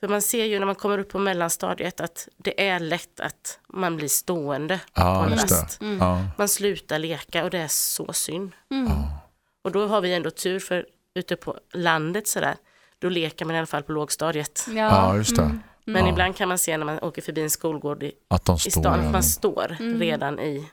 För man ser ju när man kommer upp på mellanstadiet att det är lätt att man blir stående på Ja, en just det. rast. Ja. Man slutar leka och det är så synd. Mm. Och då har vi ändå tur för ute på landet sådär, då leker man i alla fall på lågstadiet. Ja, just det. Mm. Men Ja. ibland kan man se när man åker förbi en skolgård i, Att de i står stan, att man står Mm. redan i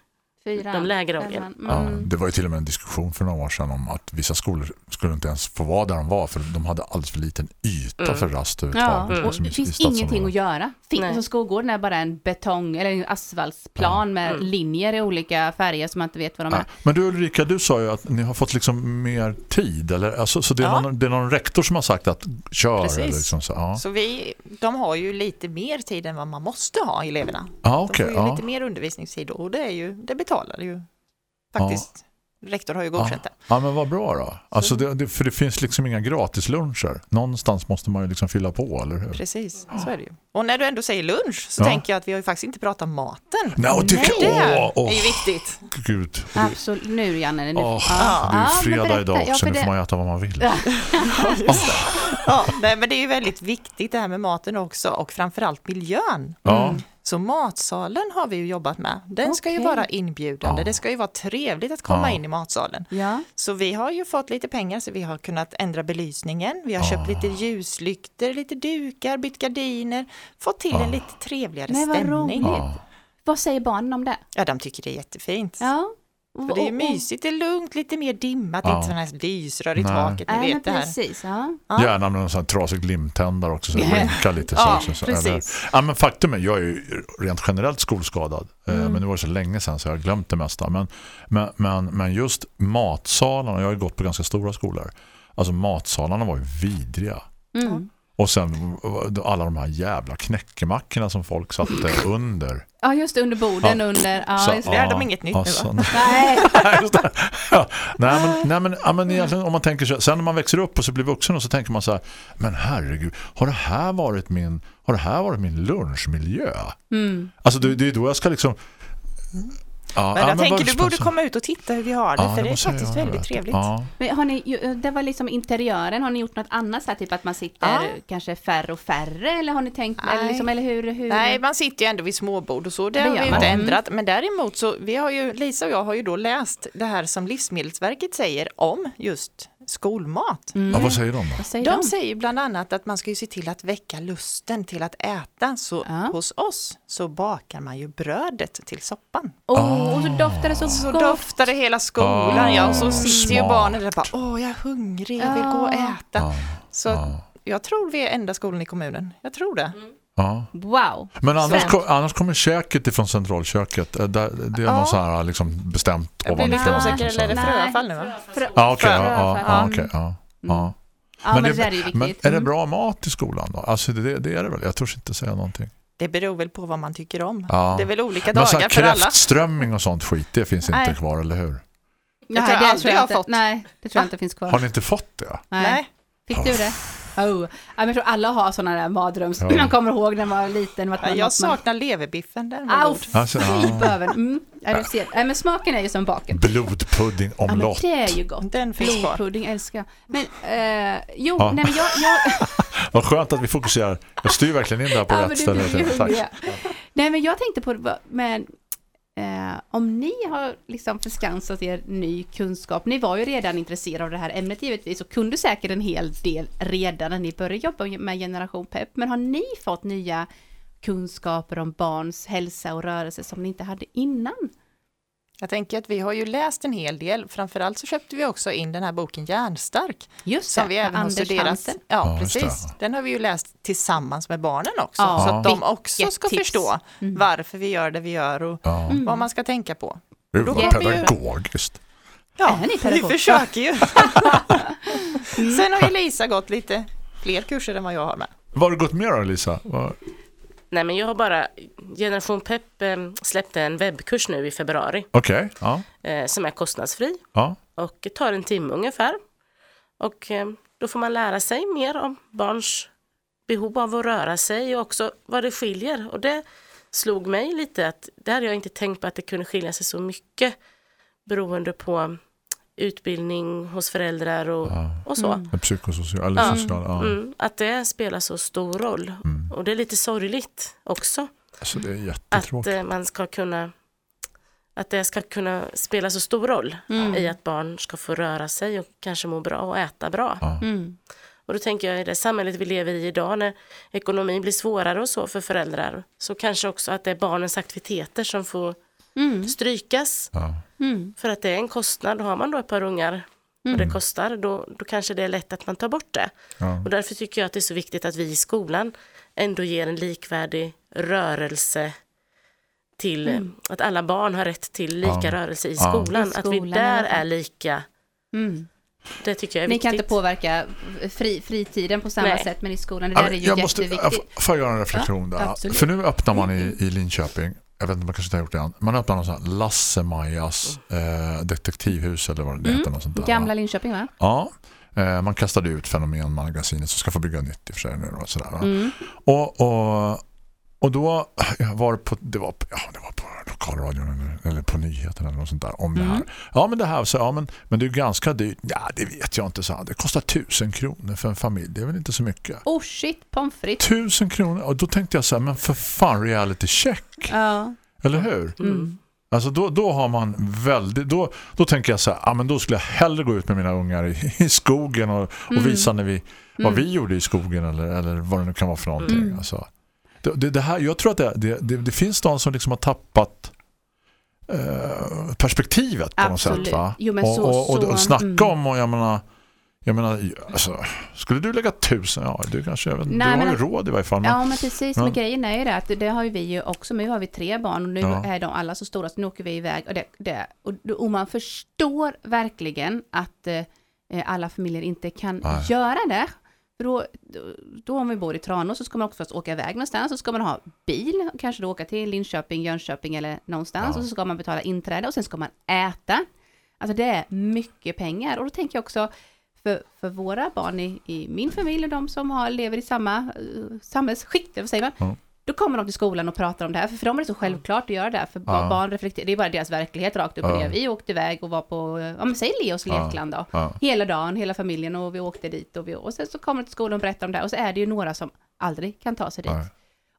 Fyra. de lägre åldern. Ja, Mm. det var ju till och med en diskussion för några år sedan om att vissa skolor skulle inte ens få vara där de var för de hade alldeles för liten yta Mm. för rast Ja, överhuvudtaget. och liksom i- det finns ingenting att göra. Fin- Nej. alltså skolgården är bara en betong eller en asfaltsplan med Mm. linjer i olika färger som man inte vet vad de Ja. är. Men du Ulrika, du sa ju att ni har fått liksom mer tid. Eller? Alltså, så det är, Ja. någon, det är någon rektor som har sagt att kör. Precis. Eller liksom så, ja. Så vi, de har ju lite mer tid än vad man måste ha, eleverna. Ja, De okej. får ju ja. lite mer undervisningstid och det, är ju, det betalar ju faktiskt. Rektor har ju godkänt det. Ja, men vad bra då. Alltså det, det, för det finns liksom inga gratisluncher. Någonstans måste man ju liksom fylla på, eller hur? Precis, så är det ju. Och när du ändå säger lunch så Ja. tänker jag att vi har ju faktiskt inte pratat om maten. Nej, och tycker- det här åh, åh. är ju viktigt. Gud. Absolut. Nu Janne. Nu. åh, Ja. det är Ja, fredag berätta. idag Ja, också. för nu får man äta vad man vill. Ja. Ja, nej, men det är ju väldigt viktigt det här med maten också och framförallt miljön. Ja. Så matsalen har vi ju jobbat med. Den ska ju vara inbjudande. Ja. Det ska ju vara trevligt att komma Ja. in i matsalen. Ja. Så vi har ju fått lite pengar så vi har kunnat ändra belysningen. Vi har köpt lite ljuslykter, lite dukar, bytt gardiner, fått till en lite trevligare Nej, vad stämning. roligt. Ja. Vad säger barnen om det? Ja, de tycker det är jättefint. Ja. För det är mysigt, det är lugnt, lite mer dimmat, Ja. inte sådana här lysrör i Nej. taket, ni vet det här. precis. Ja. Ja. Gärna med någon sån här trasig glimtändare också så det blinkar lite. Så, Ja, så, så, precis. Eller, ja, men faktum är, jag är ju rent generellt skolskadad. eh, Mm. Men det var så länge sedan så jag har glömt det mesta. Men, men, men, men just matsalarna, jag har ju gått på ganska stora skolor. Alltså matsalarna var ju vidriga. Mm. Och sen alla de här jävla knäckemackorna som folk satte under. ja, just det, under borden, Ja. under... Ja, Så- just Det är de inget nytt nu, va? Nej. Nej. Ja, men, nej, men, ja, men egentligen, om man tänker så, sen när man växer upp och så blir vuxen och så tänker man så här, men herregud, har det här varit min, har det här varit min lunchmiljö? Mm. Alltså det, det är då jag ska liksom Ja, Men ja, jag tänker du borde komma ut och titta hur vi har det, Ja, för det är måste jag faktiskt göra, väldigt du. trevligt. Ja. Men har ni, ju- det var liksom interiören, har ni gjort något annat så här, typ att man sitter Ja. kanske färre och färre eller har ni tänkt, eller, Nej. liksom, eller hur? hur? Nej, man sitter ju ändå vid småbord och så, det, Det har vi ju man. inte Mm. ändrat. Men däremot så, vi har ju, Lisa och jag har ju då läst det här som Livsmedelsverket säger om just skolmat. Ja, vad säger de då? Vad säger De de? säger ju bland annat att man ska ju se till att väcka lusten till att äta. Så Ja. hos oss så bakar man ju brödet till soppan. Åh, och så doftar det så, Så gott. doftar det hela skolan, Ah, ja. Och så sitter ju smart. barnen där och bara, åh jag är hungrig, jag vill gå och Ja. äta. Så ja, jag tror vi är enda skolan i kommunen. Jag tror det. Ja. Wow. Men annars, kom, annars kommer käket ifrån centralköket. Eh, Där, det är Ja. något så här liksom bestämt Jag blir lite ovanifrån. osäker, eller är det fröavfall nu va? Frö- Ja, okej. frö- ja, ja, frö- ja, mm. ja, ja. Ja, men, det är viktigt. men är det Mm. bra mat i skolan då? Alltså det, det är det väl. Jag tror inte säga någonting. Det beror väl på vad man tycker om. Ja. Det är väl olika Men dagar för alla. kräftströmming och sånt skit, det finns inte Nej. kvar, eller hur? Nej, tror det tror jag inte. fått. Nej, det tror jag inte finns kvar. Har ni inte fått det? Nej. Fick du det? Oh. Ja, jag tror alla har sådana där mardröms... Ja. Man kommer ihåg när man var liten. Att Ja, man, Jag att man... saknar leverbiffen, den var. Alltså, ja. öven. Mm. Ja, du ser. Nej, men smaken är ju som baken. Blodpudding, Ja, omlott. det är ju gott. Den finns kvar. Blodpudding älskar jag. Men, eh, jo, Ja. nej men jag... jag Vad skönt att vi fokuserar. Jag styr verkligen in det här på ja, rätt ställe. Nej, men jag tänkte på men eh, om ni har liksom förskansat er ny kunskap, ni var ju redan intresserade av det här ämnet givetvis och kunde säkert en hel del redan när ni började jobba med Generation Pep, men har ni fått nya kunskaper om barns hälsa och rörelse som ni inte hade innan? Jag tänker att vi har ju läst en hel del. Framförallt så köpte vi också in den här boken Järnstark. Just Som det, vi även har Anders studerat. Hansen. Ja, Ja, precis. det. Den har vi ju läst tillsammans med barnen också. Ja. Så att de också ska tips. förstå Mm. varför vi gör det vi gör och Ja. vad man ska tänka på. Vi ju- pedagogiskt. Ja, vi försöker ju. Sen har ju Lisa gått lite fler kurser än vad jag har med. Vad har du gått med då, Lisa? Nej men jag har bara, Generation Pep eh, släppte en webbkurs nu i februari Okej, ja. eh, som är kostnadsfri ja. och tar en timme ungefär. Och eh, då får man lära sig mer om barns behov av att röra sig och också vad det skiljer. Och det slog mig lite att det hade jag inte tänkt på att det kunde skilja sig så mycket beroende på utbildning hos föräldrar och, Ja. och så. Det Psykosocial, eller social, ja. Mm, att det spelar så stor roll. Mm. Och det är lite sorgligt också. Alltså det är Att jättetråkigt. eh, man ska kunna att det ska kunna spela så stor roll Mm. i att barn ska få röra sig och kanske må bra och äta bra. Ja. Mm. Och då tänker jag i det samhället vi lever i idag när ekonomin blir svårare och så för föräldrar så kanske också att det är barnens aktiviteter som får Mm. strykas Ja. Mm. för att det är en kostnad. Har man då ett par ungar och det kostar då, då kanske det är lätt att man tar bort det. Ja. Och därför tycker jag att det är så viktigt att vi i skolan ändå ger en likvärdig rörelse till eh, att alla barn har rätt till lika Ja. rörelse i Ja. skolan. I Att vi där ja. är lika. Mm. Det tycker jag är Ni viktigt. kan inte påverka fri, fritiden på samma Nej. sätt, men i skolan, det Ja, där är men ju jag måste, jätteviktigt. jag får jag göra en reflektion Ja, där? absolut. För nu öppnar man i, i Linköping, jag vet inte, man kanske inte har gjort det än, man öppnar någon sån här Lasse-Majas eh, detektivhus eller vad det heter. Något sånt där, Mm. Gamla? Linköping, va? Ja, man kastade ut fenomenmagasinet som ska få bygga nytt i och nu och sådär. Mm. Och, och, och då var det på, det var, på- ja, det var på lokalradion eller, eller på nyheterna eller något sånt där om det Mm. här. Ja men det här, så, ja, men, men det är ganska dyrt. Ja det vet jag inte, så Det kostar tusen kronor för en familj, det är väl inte så mycket. Oh shit, pommes frites. Tusen kronor, och då tänkte jag så här, men för fan reality check, Ja. eller hur? Mm. Alltså då, då har man väldigt, då, då tänker jag så här, ja men då skulle jag hellre gå ut med mina ungar i, i skogen och, och Mm. visa när vi, vad Mm. vi gjorde i skogen eller, eller vad det nu kan vara för någonting. Mm. Alltså, det, det, det här, jag tror att det, det, det, finns de som liksom har tappat eh, perspektivet på Absolut. något sätt va? Jo, men och, så- och, och, så- och snacka mm. om och jag menar jag menar, alltså, skulle du lägga tusen? Ja, du kanske, inte, Nej, du har men ju råd i varje fall. Men, Ja, men precis. Ja. Men grejen är ju det att det har ju vi ju också. Men nu har vi tre barn och nu Ja. är de alla så stora så nu åker vi iväg. Och, det, det, och, och man förstår verkligen att eh, alla familjer inte kan Nej. göra det. För då, då, då om vi bor i Tranås så ska man också först åka iväg någonstans. Så ska man ha bil, kanske då åka till Linköping, Jönköping eller någonstans. Ja. Och så ska man betala inträde och sen ska man äta. Alltså det är mycket pengar. Och då tänker jag också, för, för våra barn i, i min familj och de som har, lever i samma uh, samhällsskikt, vad säger man? Ja. Då kommer de till skolan och pratar om det här, för för dem är det så självklart att göra det, här, för Ja. ba- barn reflekterar, det är bara deras verklighet rakt upp och Ja. ner. Vi åkte iväg och var på, ja men säg Leos lekland då, Ja. hela dagen, hela familjen och vi åkte dit och, vi, och sen så kommer de till skolan och berättar om det här och så är det ju några som aldrig kan ta sig dit. Nej.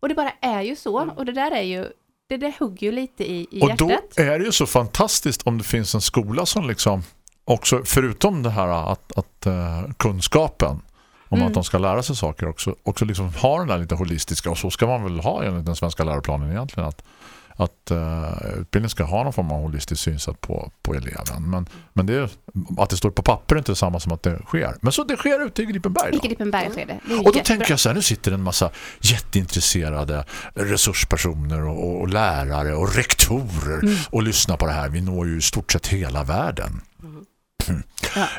Och det bara är ju så, och det där är ju, det där hugger ju lite i, i Och då hjärtat. är det ju så fantastiskt om det finns en skola som liksom också, förutom det här att, att eh, kunskapen om Mm. att de ska lära sig saker också, också liksom ha den där lite holistiska och så ska man väl ha enligt den svenska läroplanen egentligen att, att uh, utbildningen ska ha någon form av holistisk synsätt på, på eleven. Men, men det är, att det står på papper är inte detsamma som att det sker. Men så det sker ute i Gripenberg I. Gripenberg sker det. det Och då jättebra. tänker jag så här, nu sitter en massa jätteintresserade resurspersoner och, och, och lärare och rektorer Mm. och lyssnar på det här. Vi når ju i stort sett hela världen.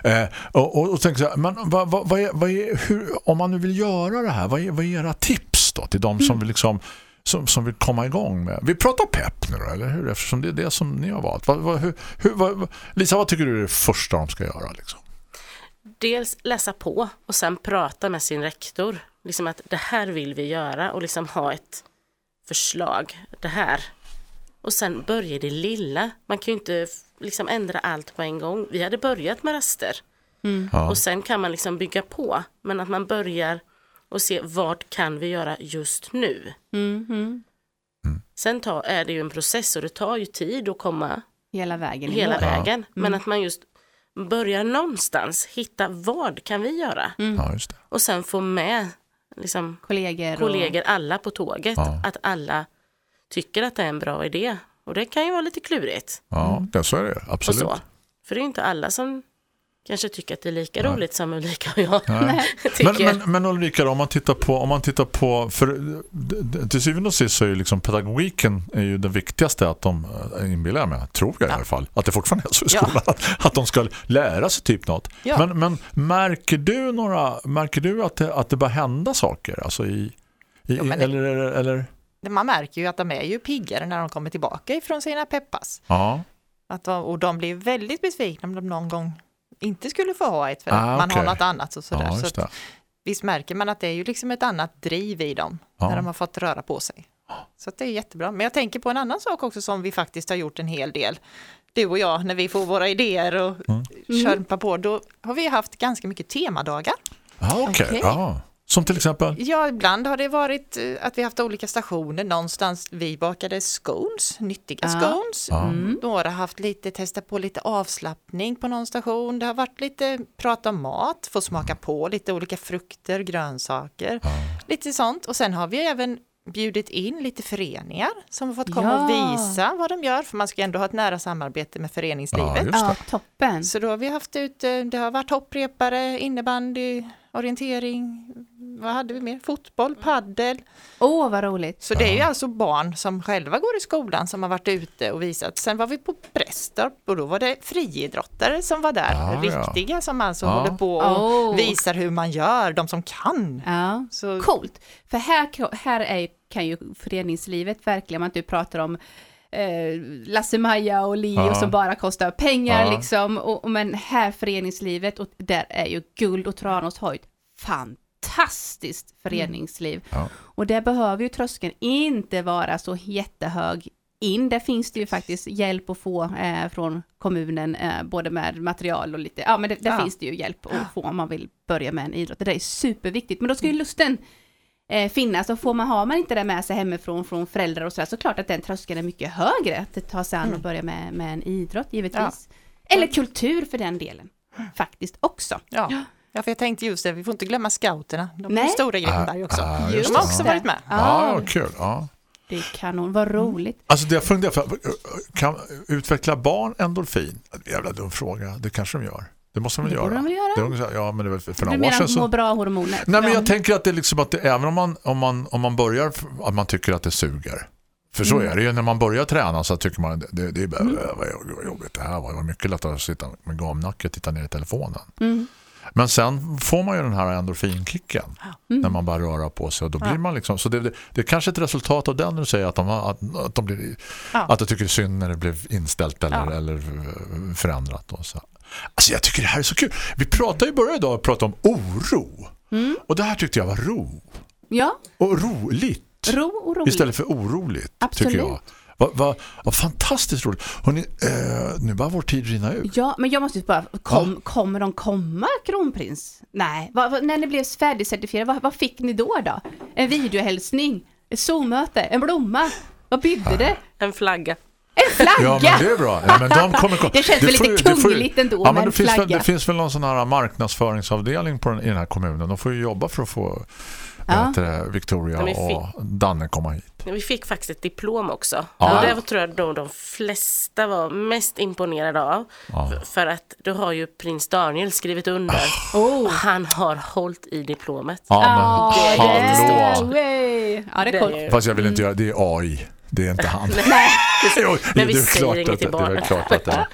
Eh, och, och, och tänker så här, men vad, vad, vad är, vad är, hur, om man nu vill göra det här, vad är, vad är era tips då till de som vill liksom som, som vill komma igång med. Vi pratar pepp nu då, eller hur? Eftersom det är det som ni har valt. Vad, vad, hur, hur, vad, Lisa, vad tycker du är det första de ska göra? Liksom? Dels läsa på och sen prata med sin rektor. Liksom att det här vill vi göra och liksom ha ett förslag. Det här. Och sen börja det lilla. Man kan ju inte liksom ändra allt på en gång. Vi hade börjat med raster. Ja. Och sen kan man liksom bygga på. Men att man börjar och se vad kan vi göra just nu. Mhm. Sen tar, är det ju en process och det tar ju tid att komma Hela vägen. hela mål. vägen. Men Mm. att man just börjar någonstans, hitta vad kan vi göra? Ja, just det. Och sen få med liksom, Kollegor. och- kollegor, alla på tåget. Ja. Att alla tycker att det är en bra idé. Och det kan ju vara lite klurigt. Ja, det, så är det. Och Absolut. så. För det är ju inte alla som kanske tycker att det är lika Nej. roligt som Ulrika och jag Nej. tycker. Men, men, men Ulrika, om man tittar på, om man tittar på för till syvende och sist så är ju liksom pedagogiken är ju det viktigaste att de äh, inbillar mig, tror jag i alla fall, att det fortfarande är så i Ja. skolan, att, att de ska lära sig typ något. Ja. Men, men märker du några, märker du att det, att det börjar hända saker? Alltså i, i Jo, eller, eller, eller, Man märker ju att de är ju piggare när de kommer tillbaka ifrån sina peppas. ja, Att de, och de blir väldigt besvikna om de någon gång inte skulle få ha ett för Ah, man har något annat och sådär. ja, så att, visst märker man att det är ju liksom ett annat driv i dem Ja. när de har fått röra på sig. Så att det är jättebra. Men jag tänker på en annan sak också som vi faktiskt har gjort en hel del. Du och jag, när vi får våra idéer och Mm. körpa på, då har vi haft ganska mycket temadagar. Ja, okej. Okej. Ja. Som till exempel? Ja, ibland har det varit eh, att vi haft olika stationer. Någonstans vi bakade scones, nyttiga Ja. scones. Ja. Mm. Några har haft lite, testa på lite avslappning på någon station. Det har varit lite prata om mat, få smaka på lite olika frukter, grönsaker, lite sånt. Och sen har vi även bjudit in lite föreningar som har fått komma och Ja. visa vad de gör, för man ska ändå ha ett nära samarbete med Ja, föreningslivet. Ja, det. toppen. Så då har vi haft ut, eh, det har varit hopprepare, innebandy, orientering, vad hade vi mer? Fotboll, paddel. Åh, vad roligt. Så det är ju alltså barn som själva går i skolan som har varit ute och visat. Sen var vi på Brästorp och då var det friidrottare som var där, Ja, ja. riktiga som alltså Ja. håller på och Oh. visar hur man gör, de som kan. Ja. Så, Coolt. För här, här är, kan ju föreningslivet verkligen, man du pratar om eh, Lasse-Maja och Leo Ja. som bara kostar pengar Ja. liksom. Och, och, men här föreningslivet, och där är ju Guld och Tranås har ett fantastiskt föreningsliv. Ja. Och där behöver ju tröskeln inte vara så jättehög in. Där finns det ju faktiskt hjälp att få eh, från kommunen, eh, både med material och lite, ja men det, där finns det ju hjälp att få om man vill börja med en idrott. Det där är superviktigt, men då ska ju lusten eh, finnas och får man, har man inte det med sig hemifrån från föräldrar och sådär, så klart att den tröskeln är mycket högre att ta sig an och börja med, med en idrott givetvis. Eller kultur för den delen, faktiskt också. ja. ja, för jag tänkte just det, vi får inte glömma scouterna. De är Nej. ju stora i Gränberg också. Ah, de just har det. också varit med. Ja, Ja, kul. Ja. det är kanon, vad roligt. Alltså det jag funderar för, kan utveckla barn endorfin? Jävla dum fråga, det kanske de gör. Det måste de väl Det göra. de göra. Det är ja, men det är väl för, några år sedan så... må bra-hormoner? Nej, men Ja. jag tänker att det är liksom att det, även om man, om, man, om man börjar att man tycker att det suger. För så Mm. är det ju när man börjar träna så tycker man det, det är bara, vad vad jobbigt det här var. Det var mycket lättare att sitta med gamnacke och titta ner i telefonen. Mm. Men sen får man ju den här endorfinkicken Mm. när man bara rör på sig och då blir man liksom så det, det, det är kanske ett resultat av den du säger att de, att, att de blir Ja. att de tycker synd när det blev inställt eller, Ja. eller förändrat och så. Alltså jag tycker det här är så kul. Vi pratar ju började idag prata om oro. Mm. Och det här tyckte jag var ro. Ja, Och roligt. ro och roligt. Istället för oroligt, Absolut. tycker jag. Vad va, vad fantastiskt roligt. Hörrni, eh, nu bara vår tid rinna ut. Ja, men jag måste ju bara, kom, kommer de komma kronprins? Nej, vad, vad, när ni blev färdigcertifierade, vad, vad fick ni då då? En videohälsning, ett Zoom-möte, en blomma, vad bydde det? En flagga. En flagga! Ja, men det är bra. Ja, men de kommer kom- Det känns väl lite det får ju- kungligt ändå ja, men en det finns, väl, det finns väl någon sån här marknadsföringsavdelning på den, i den här kommunen. De får ju jobba för att få Ja. vet du, Victoria vi och Danne komma hit. Vi fick faktiskt ett diplom också. Ja. Och det tror jag då de flesta var mest imponerade av. Ja. För att då har ju prins Daniel skrivit under. Oh. Och han har hållit i diplomet. Ja, men det är hallå. Ja, det är Det coolt. Fast jag vill inte göra det. är AI. Det är inte han. Jo, men vi det säger inget till det barnen. klart att det är.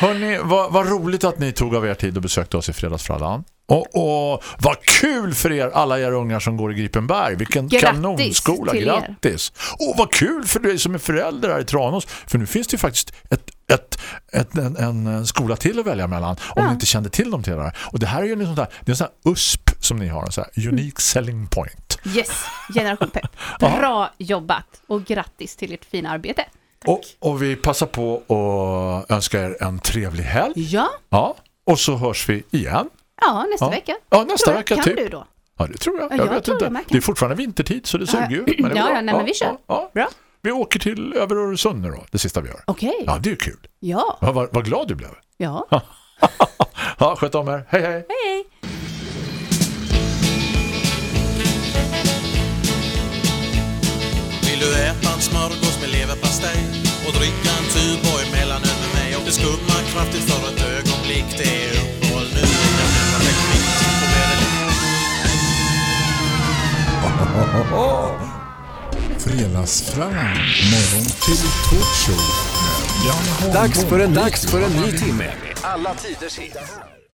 Hörrni, vad, vad roligt att ni tog av er tid och besökte oss i Fredagsfrallan. Och, och vad kul för er, alla er ungar som går i Gripenberg. Vilken Grattis kanonskola, till er. grattis. Och vad kul för dig som är förälder här i Tranås. För nu finns det ju faktiskt ett, ett, ett, en, en skola till att välja mellan. Om Ja. ni inte kände till dem tidigare. Och det här är ju liksom där, det är en sån här USP som ni har. En sån här unique selling point. Yes, generation pepp. Bra jobbat och grattis till ert fina arbete. Och, och vi passar på att önska er en trevlig helg. Ja, Ja, och så hörs vi igen. ja nästa Ja. vecka. Ja, nästa jag. vecka Kan till. du då? Ja, det tror jag. Ja, Jag, jag vet tror inte. jag. Det är fortfarande vintertid så det suger ju. Men det är Ja, ja, nej, men vi kör. Bra. Vi åker till över Öresund nu då, det sista vi gör. Okej. Ja, det är kul. Ja. Ja, vad, vad glad du blev. Ja. Ja, sköt om er. Hej, hej. Hej, hej. Vill du äta en smörgås leverpastej och dricka en Tuborg mellanöl med mig. Och det skummar kraftigt för ett ögonblick. Det är uppehåll nu. Perfekt mitt på Fredagsfrallan, morgon till talkshow med Janne Holmbom. Dags för en, dags för en ny timme. Alla tiders hit.